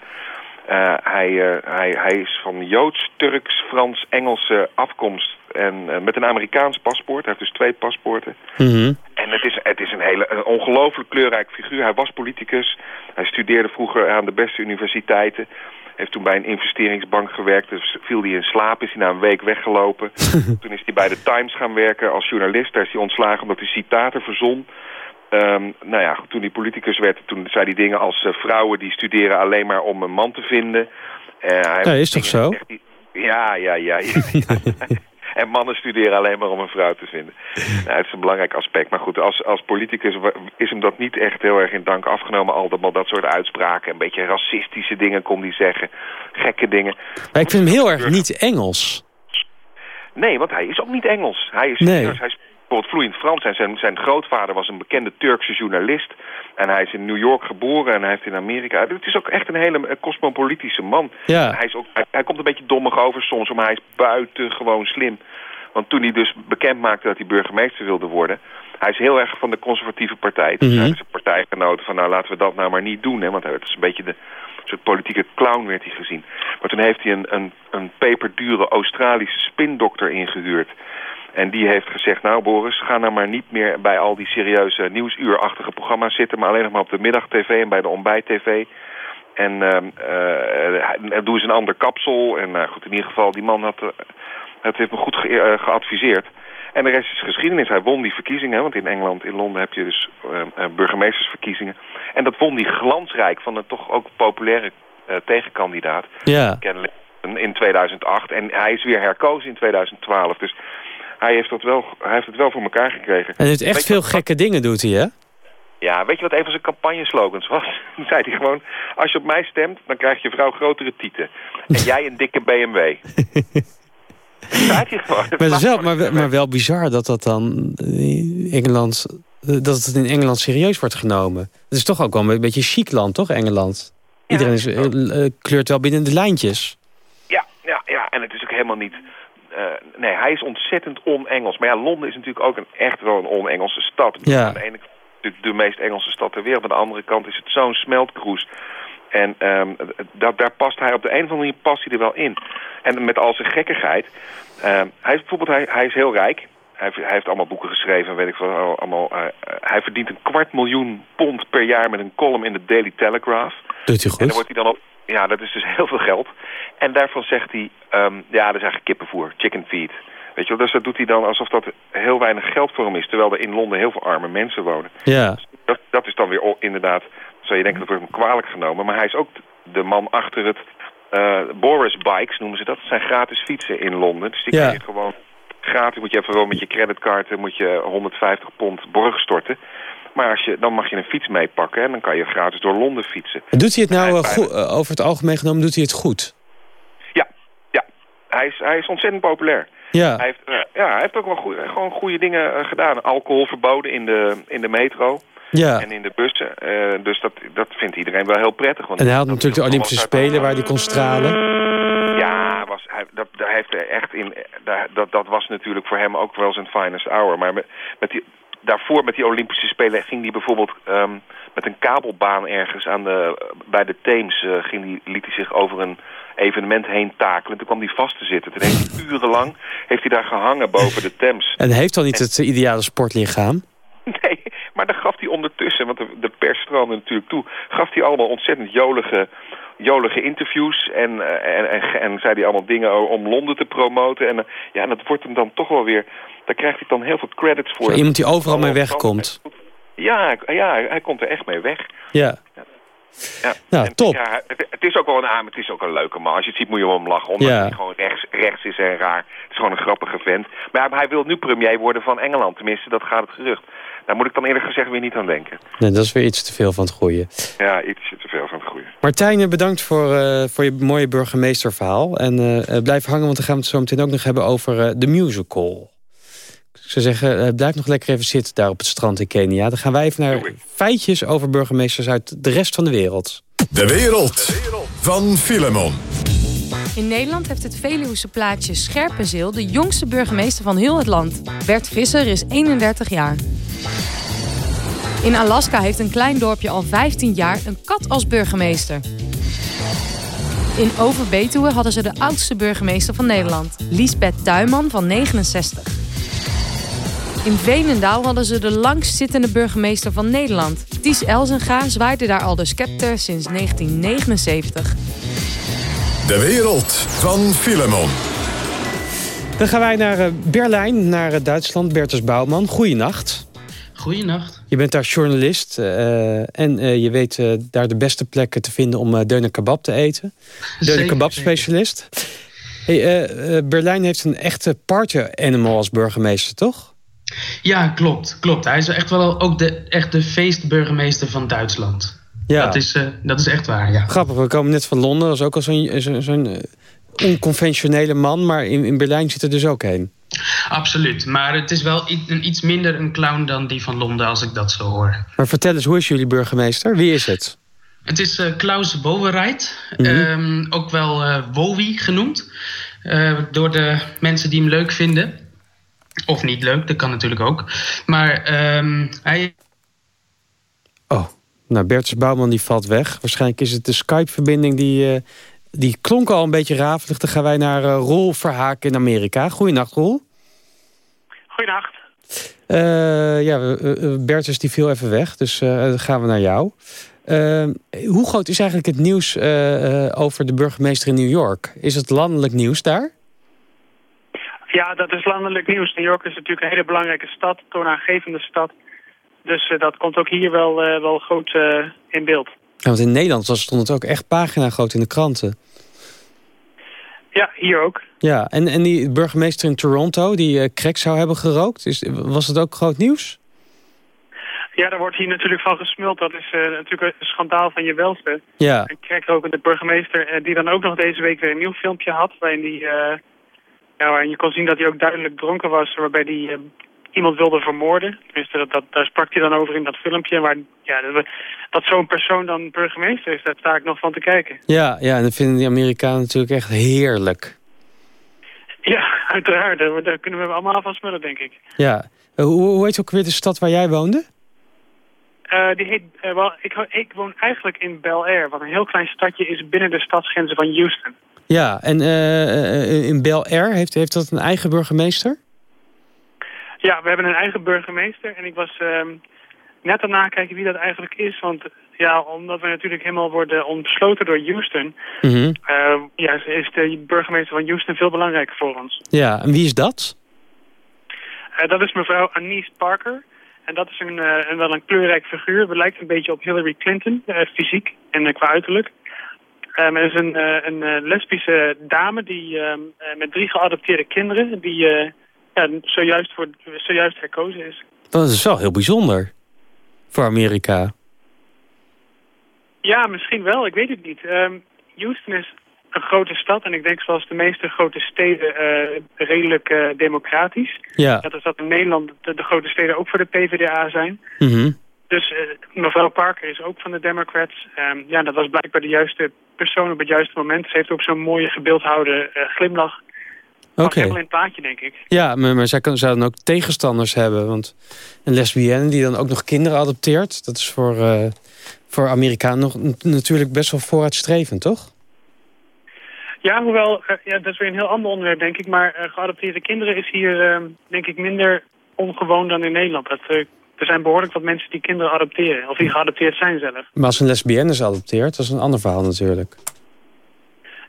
Speaker 9: Uh, hij, uh, hij, hij is van Joods, Turks, Frans, Engelse afkomst. En uh, met een Amerikaans paspoort. Hij heeft dus twee paspoorten.
Speaker 6: Mm -hmm.
Speaker 9: En het is, het is een hele een ongelooflijk kleurrijk figuur. Hij was politicus. Hij studeerde vroeger aan de beste universiteiten. Heeft toen bij een investeringsbank gewerkt. Dus viel hij in slaap, is hij na een week weggelopen. toen is hij bij de Times gaan werken als journalist. Daar is hij ontslagen omdat hij citaten verzon. Um, nou ja, toen hij politicus werd, toen zei hij dingen als uh, vrouwen die studeren alleen maar om een man te vinden.
Speaker 6: Uh, hij ja, is toch zo?
Speaker 9: Ja, ja, ja. ja. en mannen studeren alleen maar om een vrouw te vinden. Nou, het is een belangrijk aspect. Maar goed, als, als politicus is hem dat niet echt heel erg in dank afgenomen. Allemaal dat soort uitspraken. Een beetje racistische dingen kon hij zeggen. Gekke dingen.
Speaker 6: Maar ik vind hem heel erg niet Engels.
Speaker 9: Nee, want hij is ook niet Engels. Hij is,
Speaker 6: nee.
Speaker 9: hij is bijvoorbeeld vloeiend Frans. En zijn, zijn grootvader was een bekende Turkse journalist. En hij is in New York geboren en hij heeft in Amerika... Het is ook echt een hele cosmopolitische man.
Speaker 6: Ja.
Speaker 9: Hij, is ook, hij, hij, komt een beetje dommig over soms, maar hij is buitengewoon slim. Want toen hij dus bekend maakte dat hij burgemeester wilde worden... Hij is heel erg van de conservatieve partij. Toen mm -hmm. zijn zijn partijgenoten van nou laten we dat nou maar niet doen. Hè, want hij werd dus een beetje de soort politieke clown werd hij gezien. Maar toen heeft hij een, een, een peperdure Australische spindokter ingehuurd. En die heeft gezegd, nou Boris, ga nou maar niet meer bij al die serieuze nieuwsuurachtige programma's zitten... maar alleen nog maar op de middagtv en bij de ontbijt-tv. En uh, doe eens een ander kapsel. En uh, goed, in ieder geval, die man had, het heeft me goed ge geadviseerd. En de rest is geschiedenis. Hij won die verkiezingen, want in Engeland, in Londen heb je dus burgemeestersverkiezingen. En dat won die glansrijk van een toch ook populaire tegenkandidaat.
Speaker 6: Ja.
Speaker 9: Kennelijk in 2008. En hij is weer herkozen in 2012. Dus hij heeft, dat wel, hij heeft het wel voor elkaar gekregen.
Speaker 6: En het echt veel gekke dingen doet hij, hè?
Speaker 9: Ja, weet je wat een van zijn campagneslogans was? Dan zei hij gewoon, als je op mij stemt, dan krijgt je vrouw grotere tieten. En jij een dikke BMW. dat
Speaker 6: gewoon. Maar, wel, maar, maar, wel bizar dat dat dan in Engeland, dat het in Engeland serieus wordt genomen. Het is toch ook wel een beetje chic land, toch, Engeland? Iedereen is, uh, kleurt wel binnen de lijntjes.
Speaker 9: Ja, ja, ja, en het is ook helemaal niet uh, nee, hij is ontzettend on-Engels. Maar ja, Londen is natuurlijk ook een, echt wel een on-Engelse stad.
Speaker 6: Ja.
Speaker 9: Aan de ene kant natuurlijk de meest Engelse stad ter wereld. Aan de andere kant is het zo'n smeltkroes. En um, dat, daar past hij op de een of andere manier past hij er wel in. En met al zijn gekkigheid. Um, hij is bijvoorbeeld, hij, hij is heel rijk. Hij heeft, hij heeft allemaal boeken geschreven, weet ik veel. Allemaal, uh, hij verdient een kwart miljoen pond per jaar met een column in de Daily Telegraph.
Speaker 6: Doet hij goed.
Speaker 9: En dan wordt hij dan op, ja, dat is dus heel veel geld. En daarvan zegt hij, um, ja, dat is eigenlijk kippenvoer, chicken feed. Weet je wel, dus dat doet hij dan alsof dat heel weinig geld voor hem is. Terwijl er in Londen heel veel arme mensen wonen.
Speaker 6: Ja.
Speaker 9: Dus dat, dat is dan weer inderdaad, zou je denken dat wordt hem kwalijk genomen. Maar hij is ook de man achter het uh, Boris Bikes, noemen ze dat. Dat zijn gratis fietsen in Londen. Dus die
Speaker 6: ja.
Speaker 9: kun je gewoon gratis, moet je even wel met je creditcard, moet je 150 pond borg storten. Maar als je, dan mag je een fiets meepakken en dan kan je gratis door Londen fietsen.
Speaker 6: Doet hij het nou uh, goed, uh, over het algemeen genomen, doet hij het goed?
Speaker 9: Ja, ja. Hij is, hij is ontzettend populair.
Speaker 6: Ja.
Speaker 9: Hij heeft, uh, ja, hij heeft ook wel goeie, gewoon goede dingen gedaan. Alcohol verboden in de, in de metro.
Speaker 6: Ja.
Speaker 9: En in de bussen. dus dat, dat vindt iedereen wel heel prettig. Want
Speaker 6: en hij had natuurlijk de Olympische Spelen waar hij kon stralen.
Speaker 9: Ja, was, hij, dat, dat, heeft echt in, dat, dat was natuurlijk voor hem ook wel zijn finest hour. Maar met, met die, daarvoor met die Olympische Spelen ging hij bijvoorbeeld um, met een kabelbaan ergens aan de, bij de Theems uh, ging die, liet hij zich over een evenement heen takelen. Toen kwam hij vast te zitten. Toen heeft hij urenlang heeft hij daar gehangen boven de Thames.
Speaker 6: En heeft dan niet en, het ideale sportlichaam?
Speaker 9: Nee, maar dan gaf hij ondertussen, want de, de pers stroomde natuurlijk toe, gaf hij allemaal ontzettend jolige, jolige interviews en, uh, en, en, en, zei hij allemaal dingen om Londen te promoten. En, uh, ja, en dat wordt hem dan toch wel weer daar krijgt hij dan heel veel credits voor.
Speaker 6: Zo iemand die overal mee wegkomt.
Speaker 9: Ja, ja, hij komt er echt mee weg.
Speaker 6: Ja.
Speaker 9: Ja,
Speaker 6: nou,
Speaker 9: en,
Speaker 6: top.
Speaker 9: Ja, het, het, is ook wel een aan, het is ook een leuke man. Als je het ziet moet je wel om lachen, omdat
Speaker 6: ja.
Speaker 9: hij gewoon rechts, rechts is en raar. Het is gewoon een grappige vent. Maar hij wil nu premier worden van Engeland. Tenminste, dat gaat het gerucht. Daar moet ik dan eerlijk gezegd weer niet aan denken.
Speaker 6: Nee, dat is weer iets te veel van het goede.
Speaker 9: Ja, iets te veel van het goede.
Speaker 6: Martijn, bedankt voor, uh, voor je mooie burgemeesterverhaal. En uh, blijf hangen, want dan gaan we het zo meteen ook nog hebben over uh, de musical. Ik zou zeggen, blijf nog lekker even zitten daar op het strand in Kenia. Dan gaan wij even naar feitjes over burgemeesters uit de rest van de wereld.
Speaker 2: De wereld van Filemon.
Speaker 15: In Nederland heeft het Veluwse plaatsje Scherpenzeel de jongste burgemeester van heel het land. Bert Visser is 31 jaar. In Alaska heeft een klein dorpje al 15 jaar een kat als burgemeester. In Overbetuwe hadden ze de oudste burgemeester van Nederland, Liesbeth Tuinman van 69. In Veenendaal hadden ze de langstzittende burgemeester van Nederland. Ties Elzenga zwaaide daar al de scepter sinds 1979.
Speaker 2: De wereld van Filemon.
Speaker 6: Dan gaan wij naar Berlijn, naar Duitsland. Bertus Bouwman, goeienacht.
Speaker 16: Goeienacht.
Speaker 6: Je bent daar journalist uh, en uh, je weet uh, daar de beste plekken te vinden om uh, deuner kebab te eten. Deuner kebab specialist. Hey, Berlijn heeft een echte party animal als burgemeester, toch?
Speaker 16: Ja, klopt. klopt. Hij is echt wel ook de, echt de feestburgemeester van Duitsland.
Speaker 6: Ja.
Speaker 16: Dat is, dat is echt waar, ja.
Speaker 6: Grappig, we komen net van Londen. Dat is ook al zo'n zo, zo onconventionele man. Maar in, in Berlijn zit er dus ook heen.
Speaker 16: Absoluut, maar het is wel een, iets minder een clown dan die van Londen als ik dat zo hoor.
Speaker 6: Maar vertel eens, hoe is jullie burgemeester? Wie is het?
Speaker 16: Het is uh, Klaus Bovenreit, mm -hmm. um, ook wel uh, Wowie genoemd. Uh, door de mensen die hem leuk vinden. Of niet leuk, dat kan natuurlijk ook. Maar um, hij...
Speaker 6: Nou Bertus Bouwman die valt weg. Waarschijnlijk is het de Skype-verbinding die... Die klonk al een beetje rafelig. Dan gaan wij naar uh, Roel Verhaak in Amerika. Goeienacht, Roel.
Speaker 11: Goedenacht.
Speaker 6: Uh, ja, Bertus die viel even weg, dus dan gaan we naar jou. hoe groot is eigenlijk het nieuws over de burgemeester in New York? Is het landelijk nieuws daar?
Speaker 11: Ja, dat is landelijk nieuws. New York is natuurlijk een hele belangrijke stad, toonaangevende stad. Dus dat komt ook hier wel, wel groot in beeld.
Speaker 6: Ja, want in Nederland stond het ook echt pagina groot in de kranten.
Speaker 11: Ja, hier ook.
Speaker 6: Ja, en, en die burgemeester in Toronto die uh, crack zou hebben gerookt, is, was het ook groot nieuws?
Speaker 11: Ja, daar wordt hier natuurlijk van gesmuld. Dat is uh, natuurlijk een schandaal van je welste.
Speaker 6: Ja.
Speaker 11: Een crackrokende burgemeester uh, die dan ook nog deze week weer een nieuw filmpje had... waarin, die, ja, waarin je kon zien dat hij ook duidelijk dronken was... waarbij hij iemand wilde vermoorden. Tenminste, dat, dat, daar sprak hij dan over in dat filmpje. Waar, ja, dat, dat zo'n persoon dan burgemeester is, daar sta ik nog van te kijken.
Speaker 6: Ja, ja en dat vinden die Amerikanen natuurlijk echt heerlijk.
Speaker 11: Ja, uiteraard. Daar, daar kunnen we allemaal van smullen, denk ik.
Speaker 6: Ja. Uh, hoe, hoe heet ook weer de stad waar jij woonde?
Speaker 11: Uh, die heet, uh, wel, ik, ik, woon eigenlijk in Bel Air, wat een heel klein stadje is binnen de stadsgrenzen van Houston.
Speaker 6: Ja, en in Bel Air, heeft, heeft dat een eigen burgemeester?
Speaker 11: Ja, we hebben een eigen burgemeester en ik was uh, net aan nakijken wie dat eigenlijk is. Want ja, omdat we natuurlijk helemaal worden ontbesloten door Houston... Mm -hmm. uh, ja, is de burgemeester van Houston veel belangrijker voor ons.
Speaker 6: Ja, en wie is dat?
Speaker 11: Uh, dat is mevrouw Anise Parker. En dat is een, uh, een, wel een kleurrijk figuur. We lijkt een beetje op Hillary Clinton, fysiek en qua uiterlijk. Um, er is een, een lesbische dame die ehm, met drie geadopteerde kinderen... die ja, zojuist, voor, zojuist herkozen is.
Speaker 6: Dat is wel heel bijzonder voor Amerika.
Speaker 11: Ja, misschien wel. Ik weet het niet. Um, Houston is een grote stad en ik denk zoals de meeste grote steden uh, redelijk uh, democratisch.
Speaker 6: Ja.
Speaker 11: Dat is dat in Nederland de, de, grote steden ook voor de PvdA zijn.
Speaker 6: Mm -hmm.
Speaker 11: Dus uh, mevrouw Parker is ook van de Democrats. Um, ja, dat was blijkbaar de juiste persoon op het juiste moment. Ze heeft ook zo'n mooie gebeeldhoude glimlach. Oké. Okay. in het plaatje, denk ik.
Speaker 6: Ja, maar, maar zij kan, zou dan ook tegenstanders hebben. Want een lesbienne die dan ook nog kinderen adopteert... dat is voor, uh, voor Amerikanen nog natuurlijk best wel vooruitstrevend, toch?
Speaker 11: Ja, hoewel, uh, ja, dat is weer een heel ander onderwerp, denk ik. Maar uh, geadopteerde kinderen is hier, denk ik, minder ongewoon dan in Nederland. Dat, er zijn behoorlijk wat mensen die kinderen adopteren. Of die geadopteerd zijn zelf.
Speaker 6: Maar als een lesbienne is adopteert, dat is een ander verhaal natuurlijk.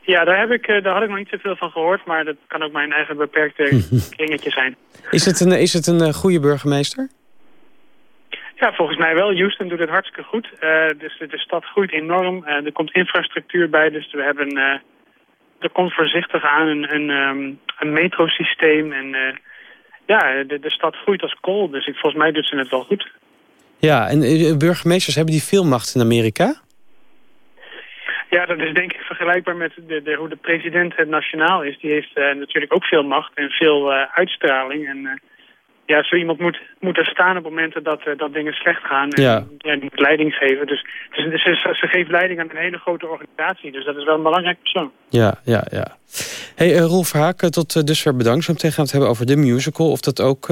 Speaker 11: Ja, daar, heb ik, daar had ik nog niet zoveel van gehoord, maar dat kan ook mijn eigen beperkte kringetje zijn.
Speaker 6: Is het een, is het een goede burgemeester?
Speaker 11: Ja, volgens mij wel. Houston doet het hartstikke goed. Uh, dus de, de, stad groeit enorm. Uh, er komt infrastructuur bij, dus we hebben... Uh, er komt voorzichtig aan een, een, um, een metrosysteem. En ja, de, de stad groeit als kool, dus ik, volgens mij doet ze het wel goed.
Speaker 6: Ja, en burgemeesters hebben die veel macht in Amerika?
Speaker 11: Ja, dat is denk ik vergelijkbaar met de, de, hoe de president het nationaal is. Die heeft uh, natuurlijk ook veel macht en veel uh, uitstraling. En uh, ja, zo iemand moet, moet er staan op momenten dat, dat dingen slecht gaan. En
Speaker 6: ja.
Speaker 11: ja, die moet leiding geven. Dus, dus ze, ze, geeft leiding aan een hele grote organisatie. Dus dat is wel een belangrijk persoon.
Speaker 6: Ja, ja, ja. Hey, Rolf Haak, tot dusver bedankt. Zo meteen gaan we het hebben over de musical. Of dat ook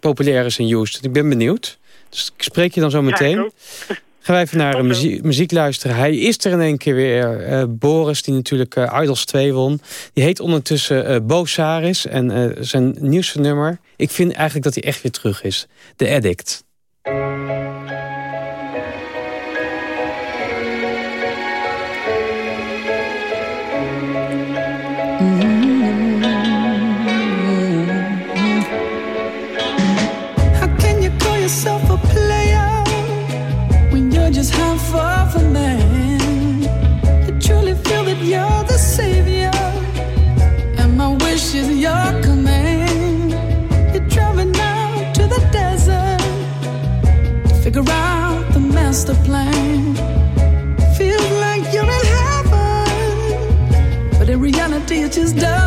Speaker 6: populair is in Houston. Ik ben benieuwd. Dus ik spreek je dan zo meteen. Ja, Gaan wij even naar muziek, muziek, luisteren. Hij is er in één keer weer. Uh, Boris, die natuurlijk uh, Idols 2 won. Die heet ondertussen uh, Bo Saris. En zijn nieuwste nummer... Ik vind eigenlijk dat hij echt weer terug is. The Addict. Master plan. Feels like you're in heaven, but in reality, it's just dust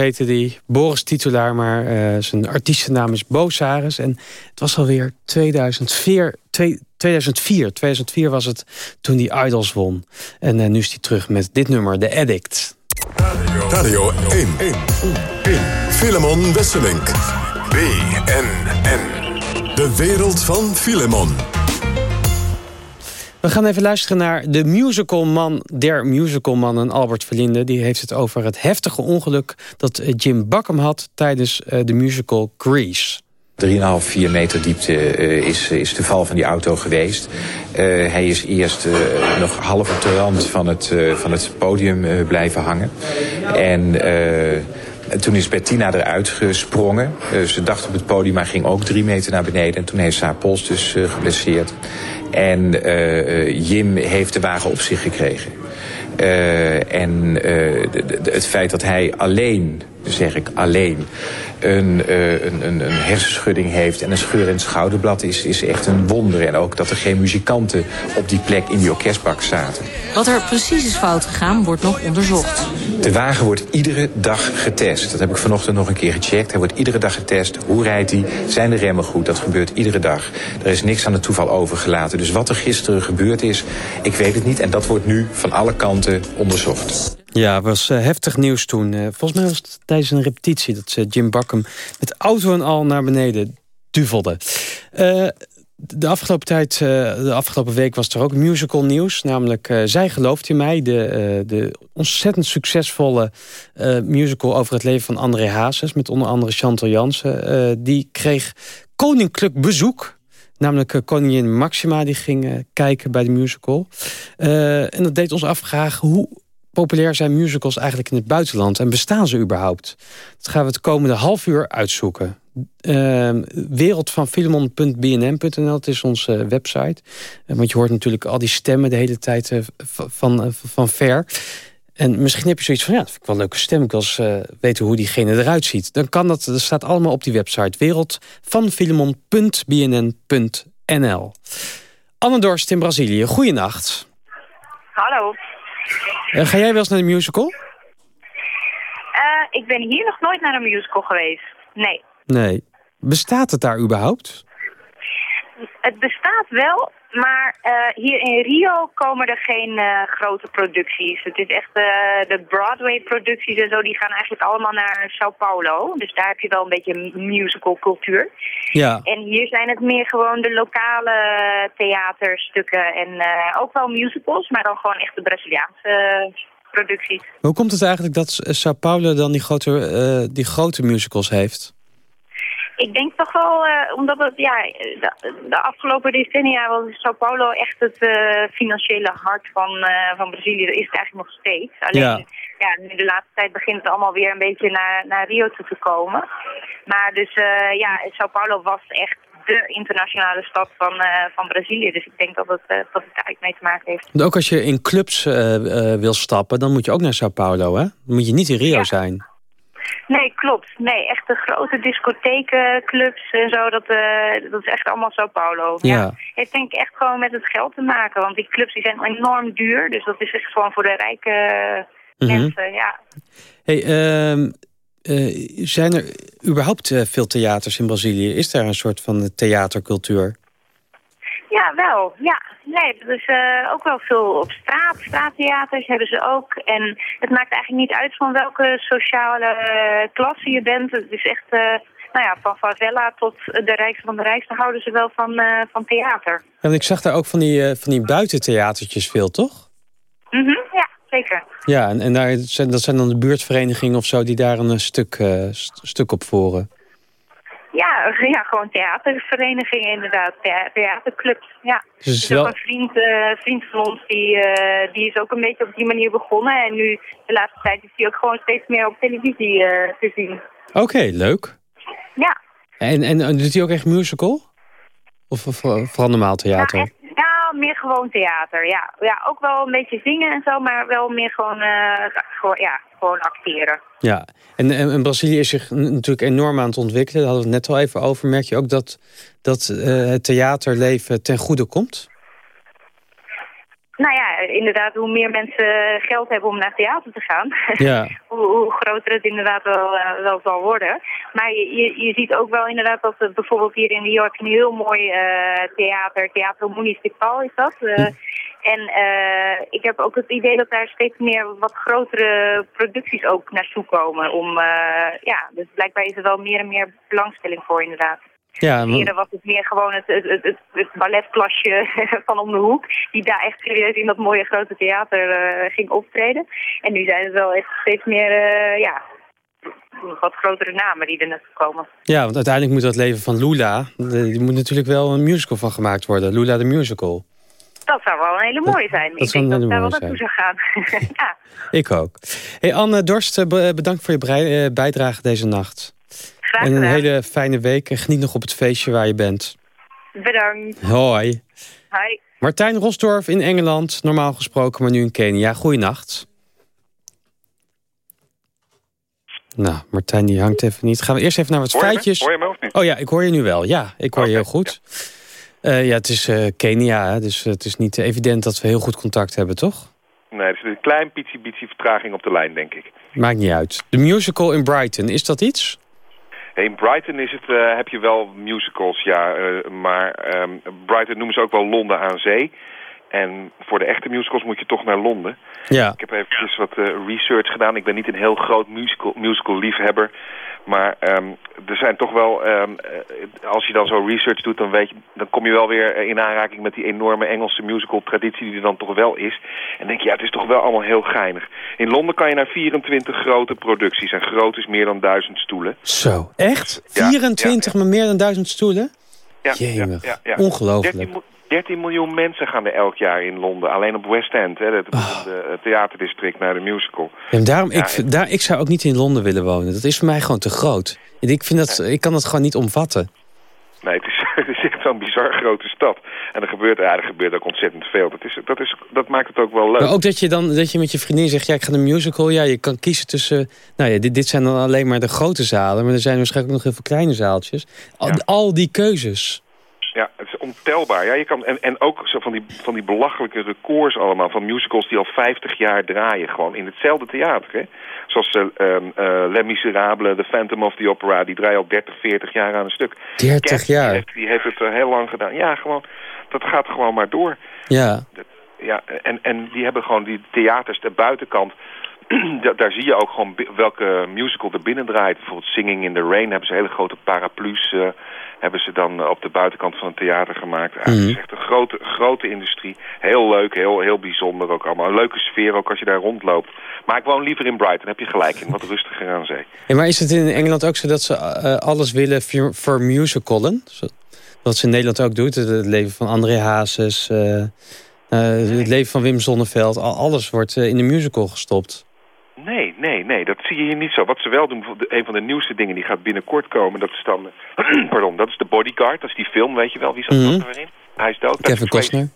Speaker 6: heette die. Boris titulaar, maar eh, zijn artiestennaam is Bosaris. En het was alweer 2004, twee- 2004. 2004 was het toen hij Idols won. En eh, nu is hij terug met dit nummer, The Addict.
Speaker 2: Radio 1. 1. 1. Filemon Wesselink. BNN. De wereld van Filemon.
Speaker 6: We gaan even luisteren naar de musicalman der musicalmannen, Albert Verlinde. Die heeft het over het heftige ongeluk dat Jim Buckham had tijdens eh, de musical Grease.
Speaker 17: 3,5, 4 meter diepte eh, is, is de val van die auto geweest. Eh, hij is eerst nog half op de rand van het, van het podium blijven hangen. En toen is Bettina eruit gesprongen. Eh, ze dacht op het podium, maar ging ook drie meter naar beneden. En toen heeft ze haar pols dus eh, geblesseerd. En eh, Jim heeft de wagen op zich gekregen. En het feit dat hij alleen, zeg ik alleen, een, eh, een, een, een hersenschudding heeft en een scheur in het schouderblad is, is echt een wonder. En ook dat er geen muzikanten op die plek in die orkestbak zaten.
Speaker 18: Wat er precies is fout gegaan, wordt nog onderzocht.
Speaker 17: De wagen wordt iedere dag getest. Dat heb ik vanochtend nog een keer gecheckt. Hij wordt iedere dag getest. Hoe rijdt hij? Zijn de remmen goed? Dat gebeurt iedere dag. Er is niks aan het toeval overgelaten. Dus wat er gisteren gebeurd is, ik weet het niet. En dat wordt nu van alle kanten onderzocht.
Speaker 6: Ja, was eh, heftig nieuws toen. Eh, volgens mij was het tijdens een repetitie dat ze Jim Buckham met auto en al naar beneden duvelde. Eh, de afgelopen tijd, eh, de afgelopen week was er ook musical nieuws. Namelijk eh, Zij gelooft in mij. De, eh, de ontzettend succesvolle eh, musical over het leven van André Hazes. Met onder andere Chantal Jansen. Eh, die kreeg koninklijk bezoek. Namelijk eh, koningin Maxima die ging eh, kijken bij de musical. Eh, en dat deed ons afvragen hoe populair zijn musicals eigenlijk in het buitenland? En bestaan ze überhaupt? Dat gaan we het komende half uur uitzoeken. Uh, wereldvanfilemon.bnm.nl, dat is onze website. Eh, want je hoort natuurlijk al die stemmen de hele tijd eh, van, van, eh, van ver. En misschien heb je zoiets van, ja, vind ik wel een leuke stem. Ik wil eens weten hoe diegene eruit ziet. Dan kan dat, dat staat allemaal op die website. wereldvanfilemon.bnn.nl Anne Dorst in Brazilië, goeienacht.
Speaker 4: Hallo.
Speaker 6: Uh, ga jij wel eens naar de musical?
Speaker 4: Uh, ik ben hier nog nooit naar een musical geweest. Nee.
Speaker 6: Nee. Bestaat het daar überhaupt?
Speaker 4: Het bestaat wel, maar uh, hier in Rio komen er geen uh, grote producties. Het is echt uh, de Broadway-producties en zo, die gaan eigenlijk allemaal naar Sao Paulo. Dus daar heb je wel een beetje musical cultuur.
Speaker 6: Ja.
Speaker 4: En hier zijn het meer gewoon de lokale theaterstukken en ook wel musicals, maar dan gewoon echt de Braziliaanse producties.
Speaker 6: Hoe komt het eigenlijk dat Sao Paulo dan die grote, die grote musicals heeft?
Speaker 4: Ik denk toch wel, uh, omdat het, ja, de, de, afgelopen decennia was Sao Paulo echt het uh, financiële hart van, uh, van Brazilië. Dat is het eigenlijk nog steeds. Alleen, ja. ja. nu de laatste tijd begint het allemaal weer een beetje naar, naar Rio toe te komen. Maar dus, ja, Sao Paulo was echt de internationale stad van, van Brazilië. Dus ik denk dat het, dat het daar eigenlijk mee te maken heeft.
Speaker 6: Ook als je in clubs wil stappen, dan moet je ook naar Sao Paulo, hè? Dan moet je niet in Rio
Speaker 4: ja.
Speaker 6: zijn.
Speaker 4: Nee, klopt. Nee, echt de grote discothekenclubs en zo, dat, uh, dat is echt allemaal Sao Paulo.
Speaker 6: Ja. ja.
Speaker 4: Het denk ik echt gewoon met het geld te maken, want die clubs die zijn enorm duur. Dus dat is echt gewoon voor de rijke mm -hmm. mensen, ja.
Speaker 6: Hey, uh, uh, zijn er überhaupt uh, veel theaters in Brazilië? Is daar een soort van theatercultuur?
Speaker 4: Ja, wel. Ja, nee, uh, ook wel veel op straat. Straattheaters hebben ze ook. En het maakt eigenlijk niet uit van welke sociale uh, klasse je bent. Het is echt, uh, nou ja, van favela tot de rijkste van de rijkste houden ze wel van, van theater.
Speaker 6: En ik zag daar ook van die, van die buitentheatertjes veel, toch?
Speaker 4: Mm -hmm, ja, zeker.
Speaker 6: Ja, en, en daar zijn, dat zijn dan de buurtverenigingen of zo die daar een stuk, st stuk op voeren.
Speaker 4: Ja, ja, gewoon theaterverenigingen inderdaad. Theaterclubs, ja.
Speaker 6: Dus
Speaker 4: is wel... een vriend, uh, vriend van ons, die, uh, die is ook een beetje op die manier begonnen. En nu, de laatste tijd, is hij ook gewoon steeds meer op televisie uh, te zien.
Speaker 6: Oké, okay, leuk.
Speaker 4: Ja.
Speaker 6: En, en doet hij ook echt musical? Of, of vooral normaal theater?
Speaker 4: Ja, echt, ja, meer gewoon theater, ja. Ja, ook wel een beetje zingen en zo, maar wel meer gewoon, gewoon ja, gewoon acteren.
Speaker 6: Ja, en, en, en, Brazilië is zich natuurlijk enorm aan het ontwikkelen. Daar hadden we het net al even over. Merk je ook dat, dat uh, het theaterleven ten goede komt?
Speaker 4: Nou ja, inderdaad, hoe meer mensen geld hebben om naar theater te gaan...
Speaker 6: Ja.
Speaker 4: hoe, hoe, groter het inderdaad wel, uh, wel zal worden. Maar je, je, je, ziet ook wel inderdaad dat uh, bijvoorbeeld hier in New York... een heel mooi theater, Theater Municipal is dat... Hm. En uh, ik heb ook het idee dat daar steeds meer wat grotere producties ook naartoe komen. Om, uh, ja, dus blijkbaar is er wel meer en meer belangstelling voor inderdaad.
Speaker 6: Ja.
Speaker 4: Eerder was het meer gewoon het, het, het, het balletklasje van om de hoek. Die daar echt serieus in dat mooie grote theater uh, ging optreden. En nu zijn het wel echt steeds meer, ja, wat grotere namen die er naartoe komen.
Speaker 6: Ja, want uiteindelijk moet dat leven van Lula, die moet natuurlijk wel een musical van gemaakt worden. Lula de Musical.
Speaker 4: Dat zou wel een hele mooie zijn.
Speaker 6: Dat
Speaker 4: ik denk dat ik daar wel
Speaker 6: naartoe
Speaker 4: zou gaan. ja.
Speaker 6: Ik ook. Hey Anne Dorst, bedankt voor je bijdrage deze nacht.
Speaker 4: Graag
Speaker 6: En een hele fijne week. En geniet nog op het feestje waar je bent.
Speaker 4: Bedankt.
Speaker 6: Hoi.
Speaker 4: Hoi.
Speaker 6: Martijn Rosdorf in Engeland, normaal gesproken, maar nu in Kenia. Goeienacht. Nou, Martijn die hangt even niet. Gaan we eerst even naar wat
Speaker 9: hoor
Speaker 6: feitjes.
Speaker 9: Me? Hoor je me of niet?
Speaker 6: Oh ja, ik hoor je nu wel. Ja, ik hoor okay, je heel goed. Ja, uh, ja het is uh, Kenia, hè, dus het is niet evident dat we heel goed contact hebben, toch?
Speaker 9: Nee, er is een klein pietje vertraging op de lijn, denk ik.
Speaker 6: Maakt niet uit. De musical in Brighton, is dat iets?
Speaker 9: In Brighton is het, uh, heb je wel musicals, ja. Uh, maar um, Brighton noemen ze ook wel Londen aan zee. En voor de echte musicals moet je toch naar Londen.
Speaker 6: Ja.
Speaker 9: Ik heb eventjes wat uh, research gedaan. Ik ben niet een heel groot musical, musical liefhebber. Maar um, er zijn toch wel, um, als je dan zo research doet, dan, weet je, dan kom je wel weer in aanraking met die enorme Engelse musical traditie die er dan toch wel is. En denk je, ja, het is toch wel allemaal heel geinig. In Londen kan je naar 24 grote producties en groot is meer dan duizend stoelen.
Speaker 6: Zo, echt? 24
Speaker 9: ja,
Speaker 6: met meer dan duizend stoelen?
Speaker 9: Ja,
Speaker 6: Jemig.
Speaker 9: ja, ja,
Speaker 6: ongelooflijk.
Speaker 9: 13, 13 miljoen mensen gaan er elk jaar in Londen. Alleen op West End, hè, het
Speaker 6: Oh.
Speaker 9: de theaterdistrict naar de musical.
Speaker 6: En daarom,
Speaker 9: Ja,
Speaker 6: ik, daar, ik zou ook niet in Londen willen wonen. Dat is voor mij gewoon te groot. En Ik, vind dat, ik kan dat gewoon niet omvatten.
Speaker 9: Nee, het is, het is echt zo'n bizar grote stad. En er gebeurt, ja, er gebeurt ook ontzettend veel. Dat, is, dat, is, dat maakt het ook wel leuk.
Speaker 6: Maar ook dat je dan dat je met je vriendin zegt, ja, ik ga naar een musical. Ja, je kan kiezen tussen... Nou ja, dit, dit zijn dan alleen maar de grote zalen. Maar er zijn waarschijnlijk nog heel veel kleine zaaltjes. Al, al die keuzes.
Speaker 9: Ja, ontelbaar. Ja, je kan, en, en ook zo van die, van die belachelijke records allemaal... van musicals die al 50 jaar draaien. Gewoon in hetzelfde theater. Hè? Zoals uh, uh, Les Miserables, The Phantom of the Opera... die draaien al 30, 40 jaar aan een stuk.
Speaker 6: 30 jaar?
Speaker 9: Die heeft, die heeft het heel lang gedaan. Ja, gewoon, dat gaat gewoon maar door.
Speaker 6: Ja.
Speaker 9: Ja, en, en die hebben gewoon die theaters, de buitenkant daar zie je ook gewoon welke musical er binnen draait. Bijvoorbeeld Singing in the Rain hebben ze hele grote paraplu's... Uh, hebben ze dan eh, op de buitenkant van het theater gemaakt. Het is mhm. echt een grote, grote industrie. Heel leuk, heel, heel bijzonder ook allemaal. Een leuke sfeer ook als je daar rondloopt. Maar ik woon liever in Brighton, heb je gelijk in. Wat rustiger aan zee.
Speaker 6: Maar is het in Engeland ook zo dat ze uh, alles willen voor musicalen? Wat ze in Nederland ook doet. Het leven van André Hazes... Uh, het leven van Wim Sonneveld. Alles wordt in de musical gestopt.
Speaker 9: Nee, nee, nee, dat zie je hier niet zo. Wat ze wel doen, een van de nieuwste dingen die gaat binnenkort komen, dat is dan, pardon, dat is de Bodyguard, dat is die film, weet je wel, wie zat mm -hmm. erin? Hij is dood.
Speaker 6: Kevin Costner.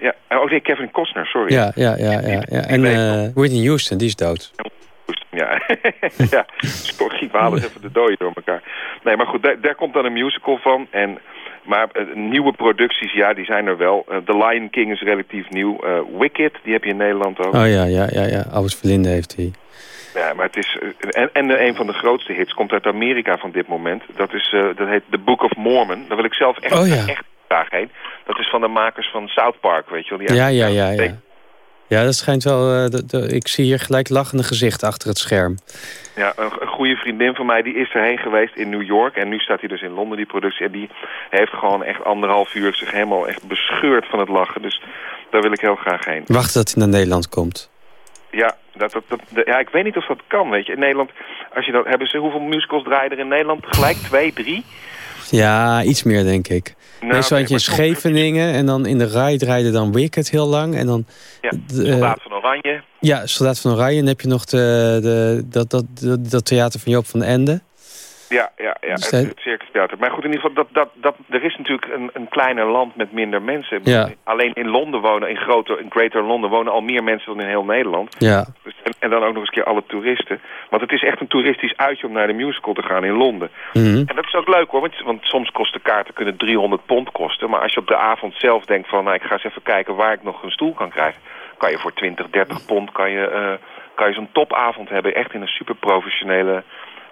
Speaker 9: Ja, oh nee, Kevin Costner, sorry.
Speaker 6: Ja, ja, ja, ja. ja. En uh, Whitney Houston, die is dood.
Speaker 9: Ja, ja. we halen even de dooien door elkaar. Nee, maar goed, daar, daar komt dan een musical van. En maar uh, nieuwe producties, ja, die zijn er wel. Uh, The Lion King is relatief nieuw. Uh, Wicked, die heb je in Nederland ook.
Speaker 6: Oh ja, ja, ja, ja. Albert Verlinde heeft die.
Speaker 9: Ja, maar het is... en en een van de grootste hits komt uit Amerika van dit moment. Dat, is, dat heet The Book of Mormon. Daar wil ik zelf echt,
Speaker 6: oh, ja.
Speaker 9: echt graag heen. Dat is van de makers van South Park, weet je wel. Die
Speaker 6: ja, ja, ja, ja. Ja, dat schijnt wel... de, de, ik zie hier gelijk lachende gezicht achter het scherm.
Speaker 9: Ja, een, een, goede vriendin van mij die is erheen geweest in New York. En nu staat hij dus in Londen, die productie. En die heeft gewoon echt anderhalf uur zich helemaal echt bescheurd van het lachen. Dus daar wil ik heel graag heen.
Speaker 6: Wacht dat hij naar Nederland komt.
Speaker 9: Ja, dat, dat, dat, ja, ik weet niet of dat kan, weet je. In Nederland, als je dat, hebben ze, hoeveel musicals draaien er in Nederland tegelijk? Twee, drie?
Speaker 6: Ja, iets meer denk ik. Nou, Meestal had je in Scheveningen en dan in de rij draaide dan Wicked heel lang. En dan,
Speaker 9: ja, Soldaat van Oranje.
Speaker 6: Ja, Soldaat van Oranje. En dan heb je nog de, de, dat, dat, dat, dat theater van Joop van Ende.
Speaker 9: Ja, ja, ja het, het circustheater. Maar goed, in ieder geval, dat, dat, dat, er is natuurlijk een, een kleiner land met minder mensen.
Speaker 6: Ja.
Speaker 9: Alleen in Londen wonen, in, groter, in Greater Londen wonen al meer mensen dan in heel Nederland.
Speaker 6: Ja.
Speaker 9: Dus, en, en, dan ook nog eens keer alle toeristen. Want het is echt een toeristisch uitje om naar de musical te gaan in Londen.
Speaker 6: Mhm.
Speaker 9: En dat is ook leuk hoor, want, want soms kosten kaarten kunnen 300 pond kosten. Maar als je op de avond zelf denkt van, nou ik ga eens even kijken waar ik nog een stoel kan krijgen. Kan je voor 20, 30 pond kan je, uh, kan je zo'n topavond hebben. Echt in een super professionele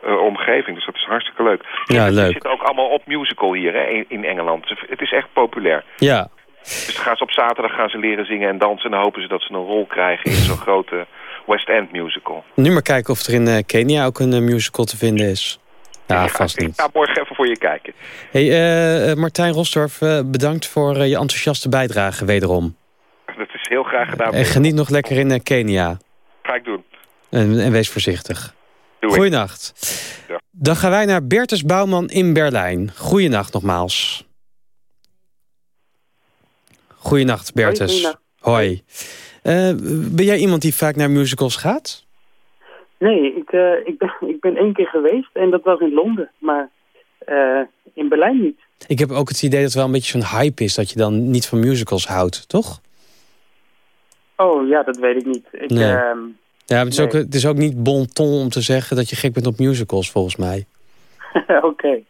Speaker 9: omgeving. Dus dat is hartstikke leuk.
Speaker 6: Ja, leuk. Het
Speaker 9: zit ook allemaal op musical hier hè, in, Engeland. Het is echt populair.
Speaker 6: Ja.
Speaker 9: Dus gaan ze op zaterdag gaan ze leren zingen en dansen... en dan hopen ze dat ze een rol krijgen in zo'n grote West End musical.
Speaker 6: Nu maar kijken of er in uh, Kenia ook een uh, musical te vinden is. Ja, ja vast niet. Ik
Speaker 9: ga morgen even voor je kijken.
Speaker 6: Hey, Martijn Rosdorf, bedankt voor je enthousiaste bijdrage wederom.
Speaker 9: Dat is heel graag gedaan.
Speaker 6: En geniet nog lekker in Kenia.
Speaker 9: Ga ik doen.
Speaker 6: En, en wees voorzichtig. Goeienacht. Ja. Dan gaan wij naar Bertus Bouwman in Berlijn. Goeienacht nogmaals. Goeienacht, Bertus. Hoi. Uh, ben jij iemand die vaak naar musicals gaat?
Speaker 10: Nee, ik, uh, ik, ben, ik ben één keer geweest en dat was in Londen. Maar uh, in Berlijn niet.
Speaker 6: Ik heb ook het idee dat het wel een beetje zo'n hype is... dat je dan niet van musicals houdt, toch?
Speaker 10: Oh, ja, dat weet ik niet. Ik,
Speaker 6: nee. Ehm, ja, het is, ook, het is ook niet bon ton om te zeggen dat je gek bent op musicals, volgens mij.
Speaker 10: Oké.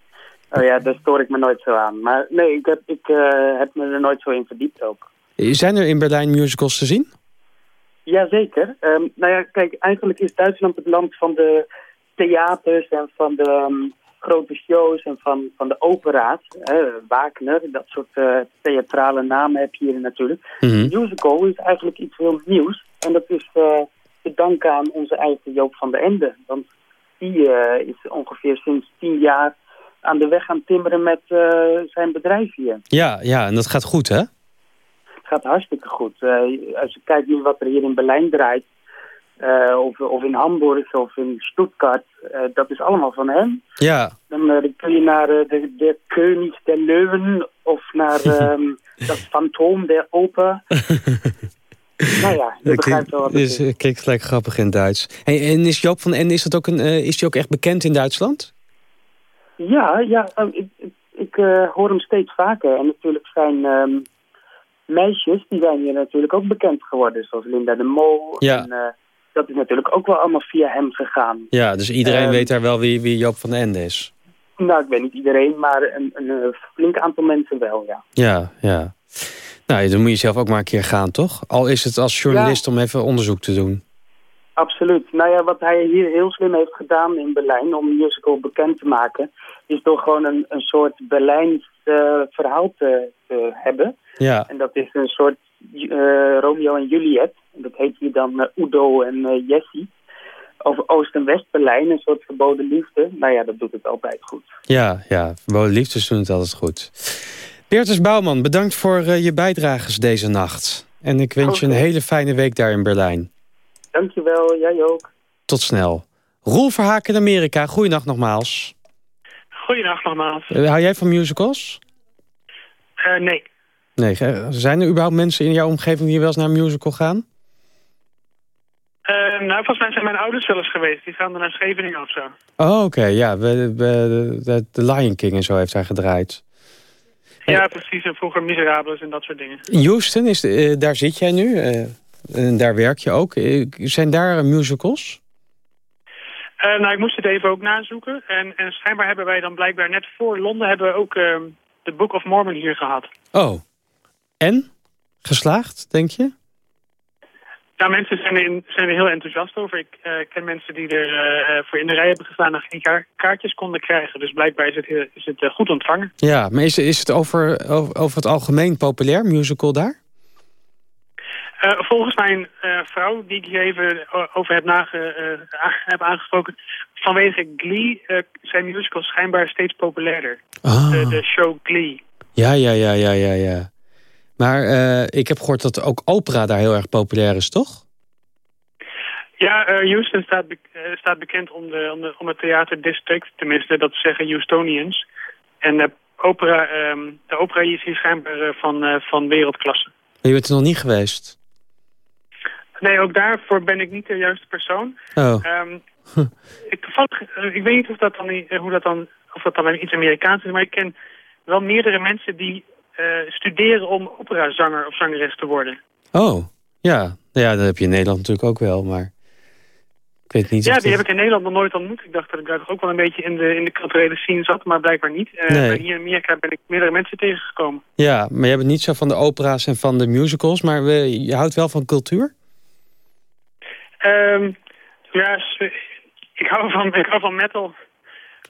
Speaker 10: Oh ja, daar stoor ik me nooit zo aan. Maar nee, ik heb, ik, uh, heb me er nooit zo in verdiept ook.
Speaker 6: Zijn er in Berlijn musicals te zien?
Speaker 10: Jazeker. Um, nou ja, kijk, eigenlijk is Duitsland het land van de theaters en van de um, grote shows en van, van de opera's. Uh, Wagner, dat soort uh, theatrale namen heb je hier natuurlijk.
Speaker 6: Mm -hmm.
Speaker 10: Musical is eigenlijk iets heel nieuws. En dat is uh, te danken aan onze eigen Joop van der Ende. Want die uh, is ongeveer sinds tien jaar aan de weg gaan timmeren met uh, zijn bedrijf hier.
Speaker 6: Ja, ja, en dat gaat goed, hè?
Speaker 10: Het gaat hartstikke goed. Uh, als je kijkt nu wat er hier in Berlijn draait, of, of in Hamburg of in Stuttgart, dat is allemaal van hem.
Speaker 6: Ja.
Speaker 10: Dan, dan kun je naar de, de König der Löwen of naar um, dat Fantoom der Oper. Nou ja, je begrijpt wel wat het is.
Speaker 6: is. Klinkt gelijk grappig in Duits. Hey, en is Joop van Ende, is, dat ook een, uh, is die ook echt bekend in Duitsland?
Speaker 10: Ja, ja uh, ik, ik uh, hoor hem steeds vaker. En natuurlijk zijn um, meisjes, die zijn hier natuurlijk ook bekend geworden. Zoals Linda de Mol.
Speaker 6: Ja.
Speaker 10: En, dat is natuurlijk ook wel allemaal via hem gegaan.
Speaker 6: Ja, dus iedereen um, weet daar wel wie, wie Joop van Ende is.
Speaker 10: Nou, ik weet niet iedereen, maar een, een, een flink aantal mensen wel, ja.
Speaker 6: Ja, ja. Nou, dan moet je zelf ook maar een keer gaan, toch? Al is het als journalist om even onderzoek te doen.
Speaker 10: Absoluut. Nou ja, wat hij hier heel slim heeft gedaan in Berlijn om musical bekend te maken, is door gewoon een, een soort Berlijns uh, verhaal te, te, hebben.
Speaker 6: Ja.
Speaker 10: En dat is een soort uh, Romeo en Juliet. Dat heet hier dan uh, Udo en Jessie. Over Oost- en West-Berlijn, een soort verboden liefde. Nou ja, dat doet het altijd goed.
Speaker 6: Ja, ja verboden liefdes doen het altijd goed. Bertus Bouwman, bedankt voor je bijdrages deze nacht. En ik wens je een hele fijne week daar in Berlijn.
Speaker 10: Dankjewel, jij ook.
Speaker 6: Tot snel. Roel Verhaken in Amerika, goeienacht nogmaals.
Speaker 11: Goeiedag nogmaals.
Speaker 6: Uh, hou jij van musicals?
Speaker 11: Uh, nee.
Speaker 6: Nee, zijn er überhaupt mensen in jouw omgeving die wel eens naar een musical gaan?
Speaker 11: Uh, nou, volgens mij zijn mijn ouders wel eens geweest. Die gaan dan naar Scheveningen of zo.
Speaker 6: Oh, oké. Ja, de, de, Lion King en zo heeft hij gedraaid.
Speaker 11: Ja, precies. En vroeger Miserables en dat soort dingen.
Speaker 6: In Houston, is de, daar zit jij nu. en daar werk je ook. zijn daar musicals?
Speaker 11: Nou, ik moest het even ook nazoeken. En, en schijnbaar hebben wij dan blijkbaar net voor Londen... hebben we ook uh, de Book of Mormon hier gehad.
Speaker 6: Oh. En? Geslaagd, denk je?
Speaker 11: Nou, mensen zijn er, zijn er heel enthousiast over. Ik uh, ken mensen die er voor in de rij hebben gestaan... en geen kaartjes konden krijgen. Dus blijkbaar is het, is het goed ontvangen.
Speaker 6: Ja, maar is, is het over, over, over het algemeen populair, musical daar?
Speaker 11: Volgens mijn vrouw, die ik hier even over heb, nage, heb aangesproken... vanwege Glee zijn musicals schijnbaar steeds populairder.
Speaker 6: Ah.
Speaker 11: De, de, show Glee.
Speaker 6: Ja, ja, ja, ja, ja, ja. Maar ik heb gehoord dat ook opera daar heel erg populair is, toch?
Speaker 11: Ja, Houston staat, be staat bekend om, de, om, de, om het theaterdistrict. Tenminste, dat zeggen Houstonians. En de opera, um, de opera is hier schijnbaar van, van wereldklasse.
Speaker 6: Je bent er nog niet geweest?
Speaker 11: Nee, ook daarvoor ben ik niet de juiste persoon.
Speaker 6: Oh.
Speaker 11: Um, ik, toevallig, ik weet niet of dat dan, hoe dat dan, of dat dan iets Amerikaans is, maar ik ken wel meerdere mensen die uh, studeren om operazanger of zangeres te worden.
Speaker 6: Oh, ja. Ja, dat heb je in Nederland natuurlijk ook wel, maar ik weet niet.
Speaker 11: Ja, die heb ik in Nederland nog nooit ontmoet. Ik dacht dat ik daar toch ook wel een beetje in de, in de culturele scene zat, maar blijkbaar niet. Uh,
Speaker 6: nee.
Speaker 11: Hier in Amerika ben ik meerdere mensen tegengekomen.
Speaker 6: Ja, maar jij bent niet zo van de opera's en van de musicals, maar we, je houdt wel van cultuur?
Speaker 11: Um, ja, ik hou, van, ik hou van metal.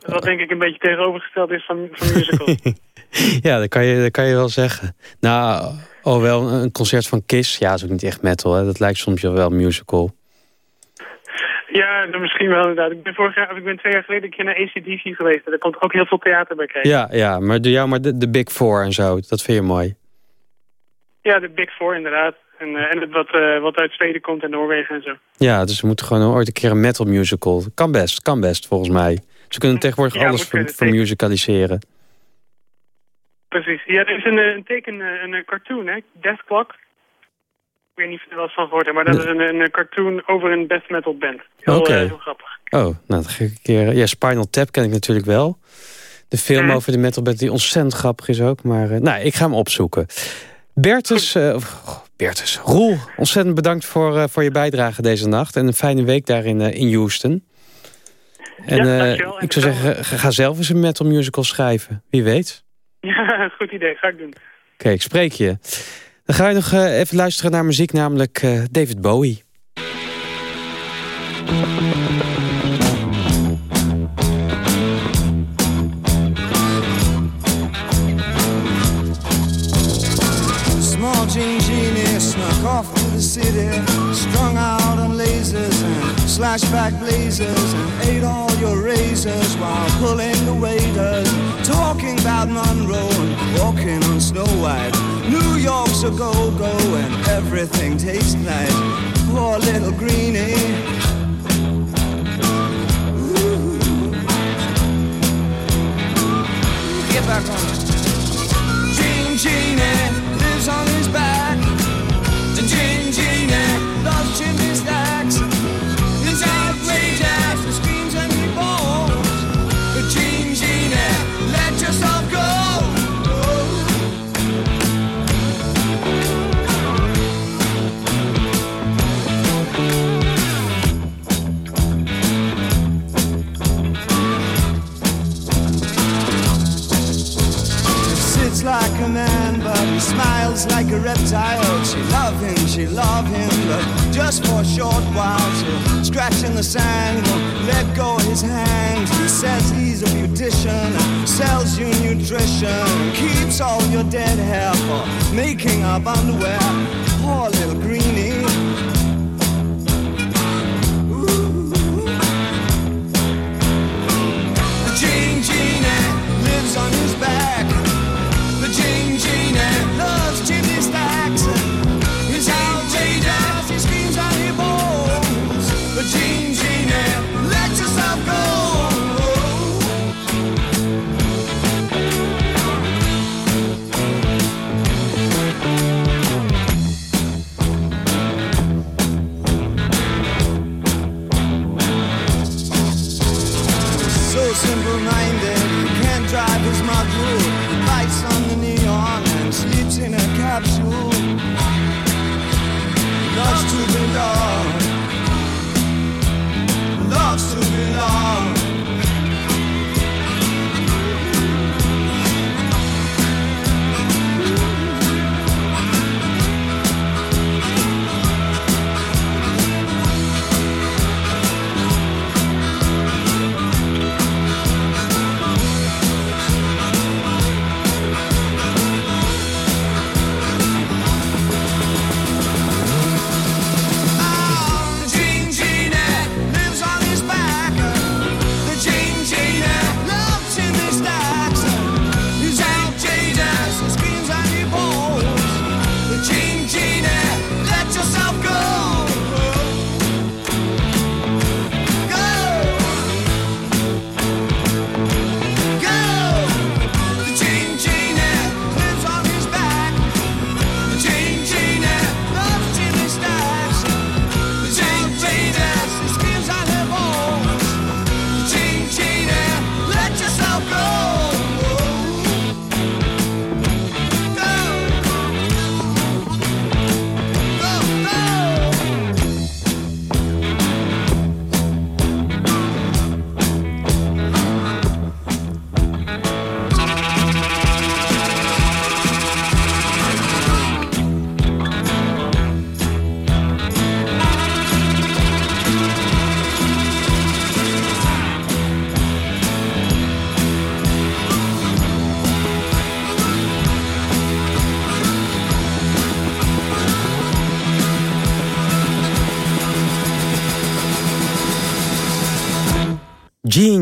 Speaker 11: Wat denk ik een beetje tegenovergesteld is van, van musical.
Speaker 6: ja, dat kan, je, dat kan je wel zeggen. Nou, oh wel, een concert van Kiss. Ja, dat is ook niet echt metal. Hè? Dat lijkt soms wel musical.
Speaker 11: Ja, misschien wel inderdaad. Ik ben, vorig jaar, ik ben twee jaar geleden een keer naar ACDC geweest. Daar komt ook heel veel theater bij kijken.
Speaker 6: Ja, ja maar doe jou maar de, de Big Four en zo. Dat vind je mooi.
Speaker 11: Ja, de Big Four inderdaad. En, uh, en het wat, uh, wat uit Zweden komt en Noorwegen en zo.
Speaker 6: Ja, dus we moeten gewoon ooit een keer een metal musical. Kan best, kan best volgens mij. Ze kunnen tegenwoordig
Speaker 11: ja,
Speaker 6: alles vermusicaliseren.
Speaker 11: Precies. Ja, er is een, een teken, een, een cartoon, hè? Death Clock. Ik weet niet of je er wel eens van gehoord hebt, maar dat is een, een cartoon over een death metal band. Heel,
Speaker 6: Oké.
Speaker 11: heel grappig.
Speaker 6: Oh, nou, dat ga ik een keer... Ja, Spinal Tap ken ik natuurlijk wel. De film over de metal band die ontzettend grappig is ook. Maar nou, ik ga hem opzoeken. Bertus, uh, Bertus, Roel, ontzettend bedankt voor, uh, voor je bijdrage deze nacht. En een fijne week daar in, in Houston. En
Speaker 11: ja,
Speaker 6: ik zou zeggen, ga zelf eens een metal musical schrijven. Wie weet.
Speaker 11: Ja, goed idee. Ga ik doen.
Speaker 6: Oké, okay, ik spreek je. Dan ga je nog even luisteren naar muziek, namelijk David Bowie.
Speaker 12: off to the city, strung out lasers and slashback blazers, and ate all your razors while pulling the waiters, talking about Monroe and walking on Snow White. New York's a go-go and everything tastes nice. Poor little greenie. Get back on. Gene Genie lives on his back.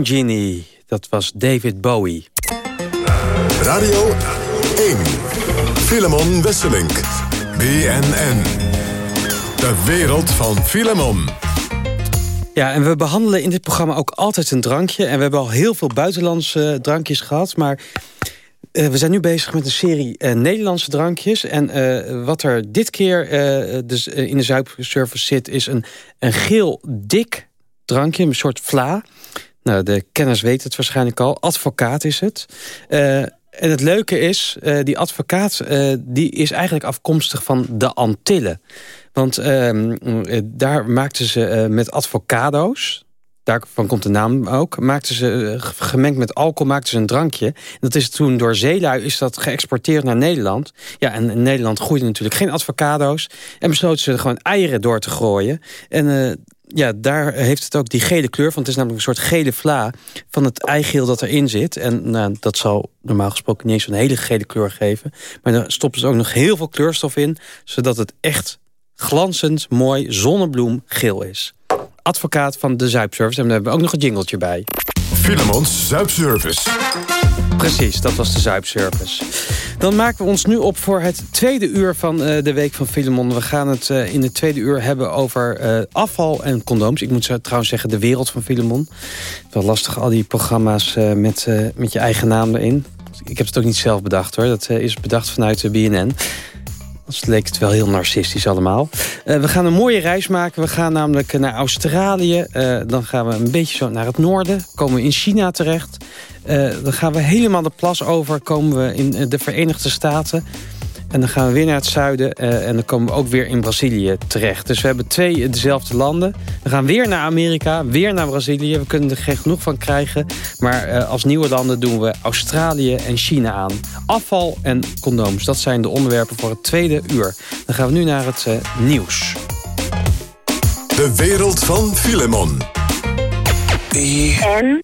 Speaker 12: Genie,
Speaker 6: dat was David Bowie.
Speaker 2: Radio 1. Filemon Wesselink. BNN. De wereld van Filemon.
Speaker 6: Ja, en we behandelen in dit programma ook altijd een drankje. En we hebben al heel veel buitenlandse eh, drankjes gehad. Maar eh, we zijn nu bezig met een serie eh, Nederlandse drankjes. En wat er dit keer dus, in de zuipservice zit... is een, een geel dik drankje, een soort vla. Nou, de kenners weten het waarschijnlijk al. Advocaat is het. Eh, en het leuke is, eh, die advocaat eh, die is eigenlijk afkomstig van de Antillen. Want ehm, eh, daar maakten ze met advocado's... daarvan komt de naam ook... maakten ze gemengd met alcohol maakten ze een drankje. Dat is toen door zeelui is dat geëxporteerd naar Nederland. Ja, en in Nederland groeiden natuurlijk geen advocado's. En besloten ze gewoon eieren door te gooien. En... ja, daar heeft het ook die gele kleur van. Het is namelijk een soort gele vla van het eigeel dat erin zit. En nou, dat zal normaal gesproken niet eens een hele gele kleur geven. Maar dan stoppen ze ook nog heel veel kleurstof in... zodat het echt glanzend, mooi, zonnebloemgeel is. Advocaat van de Zuipservice. En daar hebben we ook nog een jingeltje bij.
Speaker 2: Filemons Zuipservice.
Speaker 6: Precies, dat was de Zuipservice. Dan maken we ons nu op voor het tweede uur van eh, de Week van Filemon. We gaan het eh, in het tweede uur hebben over eh, afval en condooms. Ik moet trouwens zeggen de wereld van Filemon. Wel lastig, al die programma's met, met je eigen naam erin. Ik heb het ook niet zelf bedacht hoor. Dat is bedacht vanuit de BNN. Anders leek het wel heel narcistisch allemaal. Eh, we gaan een mooie reis maken. We gaan namelijk naar Australië. Eh, dan gaan we een beetje zo naar het noorden. Komen we in China terecht. Eh, dan gaan we helemaal de plas over. Komen we in de Verenigde Staten. En dan gaan we weer naar het zuiden. Uh, en dan komen we ook weer in Brazilië terecht. Dus we hebben twee dezelfde landen. We gaan weer naar Amerika, weer naar Brazilië. We kunnen er geen genoeg van krijgen. Maar uh, als nieuwe landen doen we Australië en China aan. Afval en condooms, dat zijn de onderwerpen voor het tweede uur. Dan gaan we nu naar het uh, nieuws.
Speaker 2: De wereld van Filemon.
Speaker 19: En.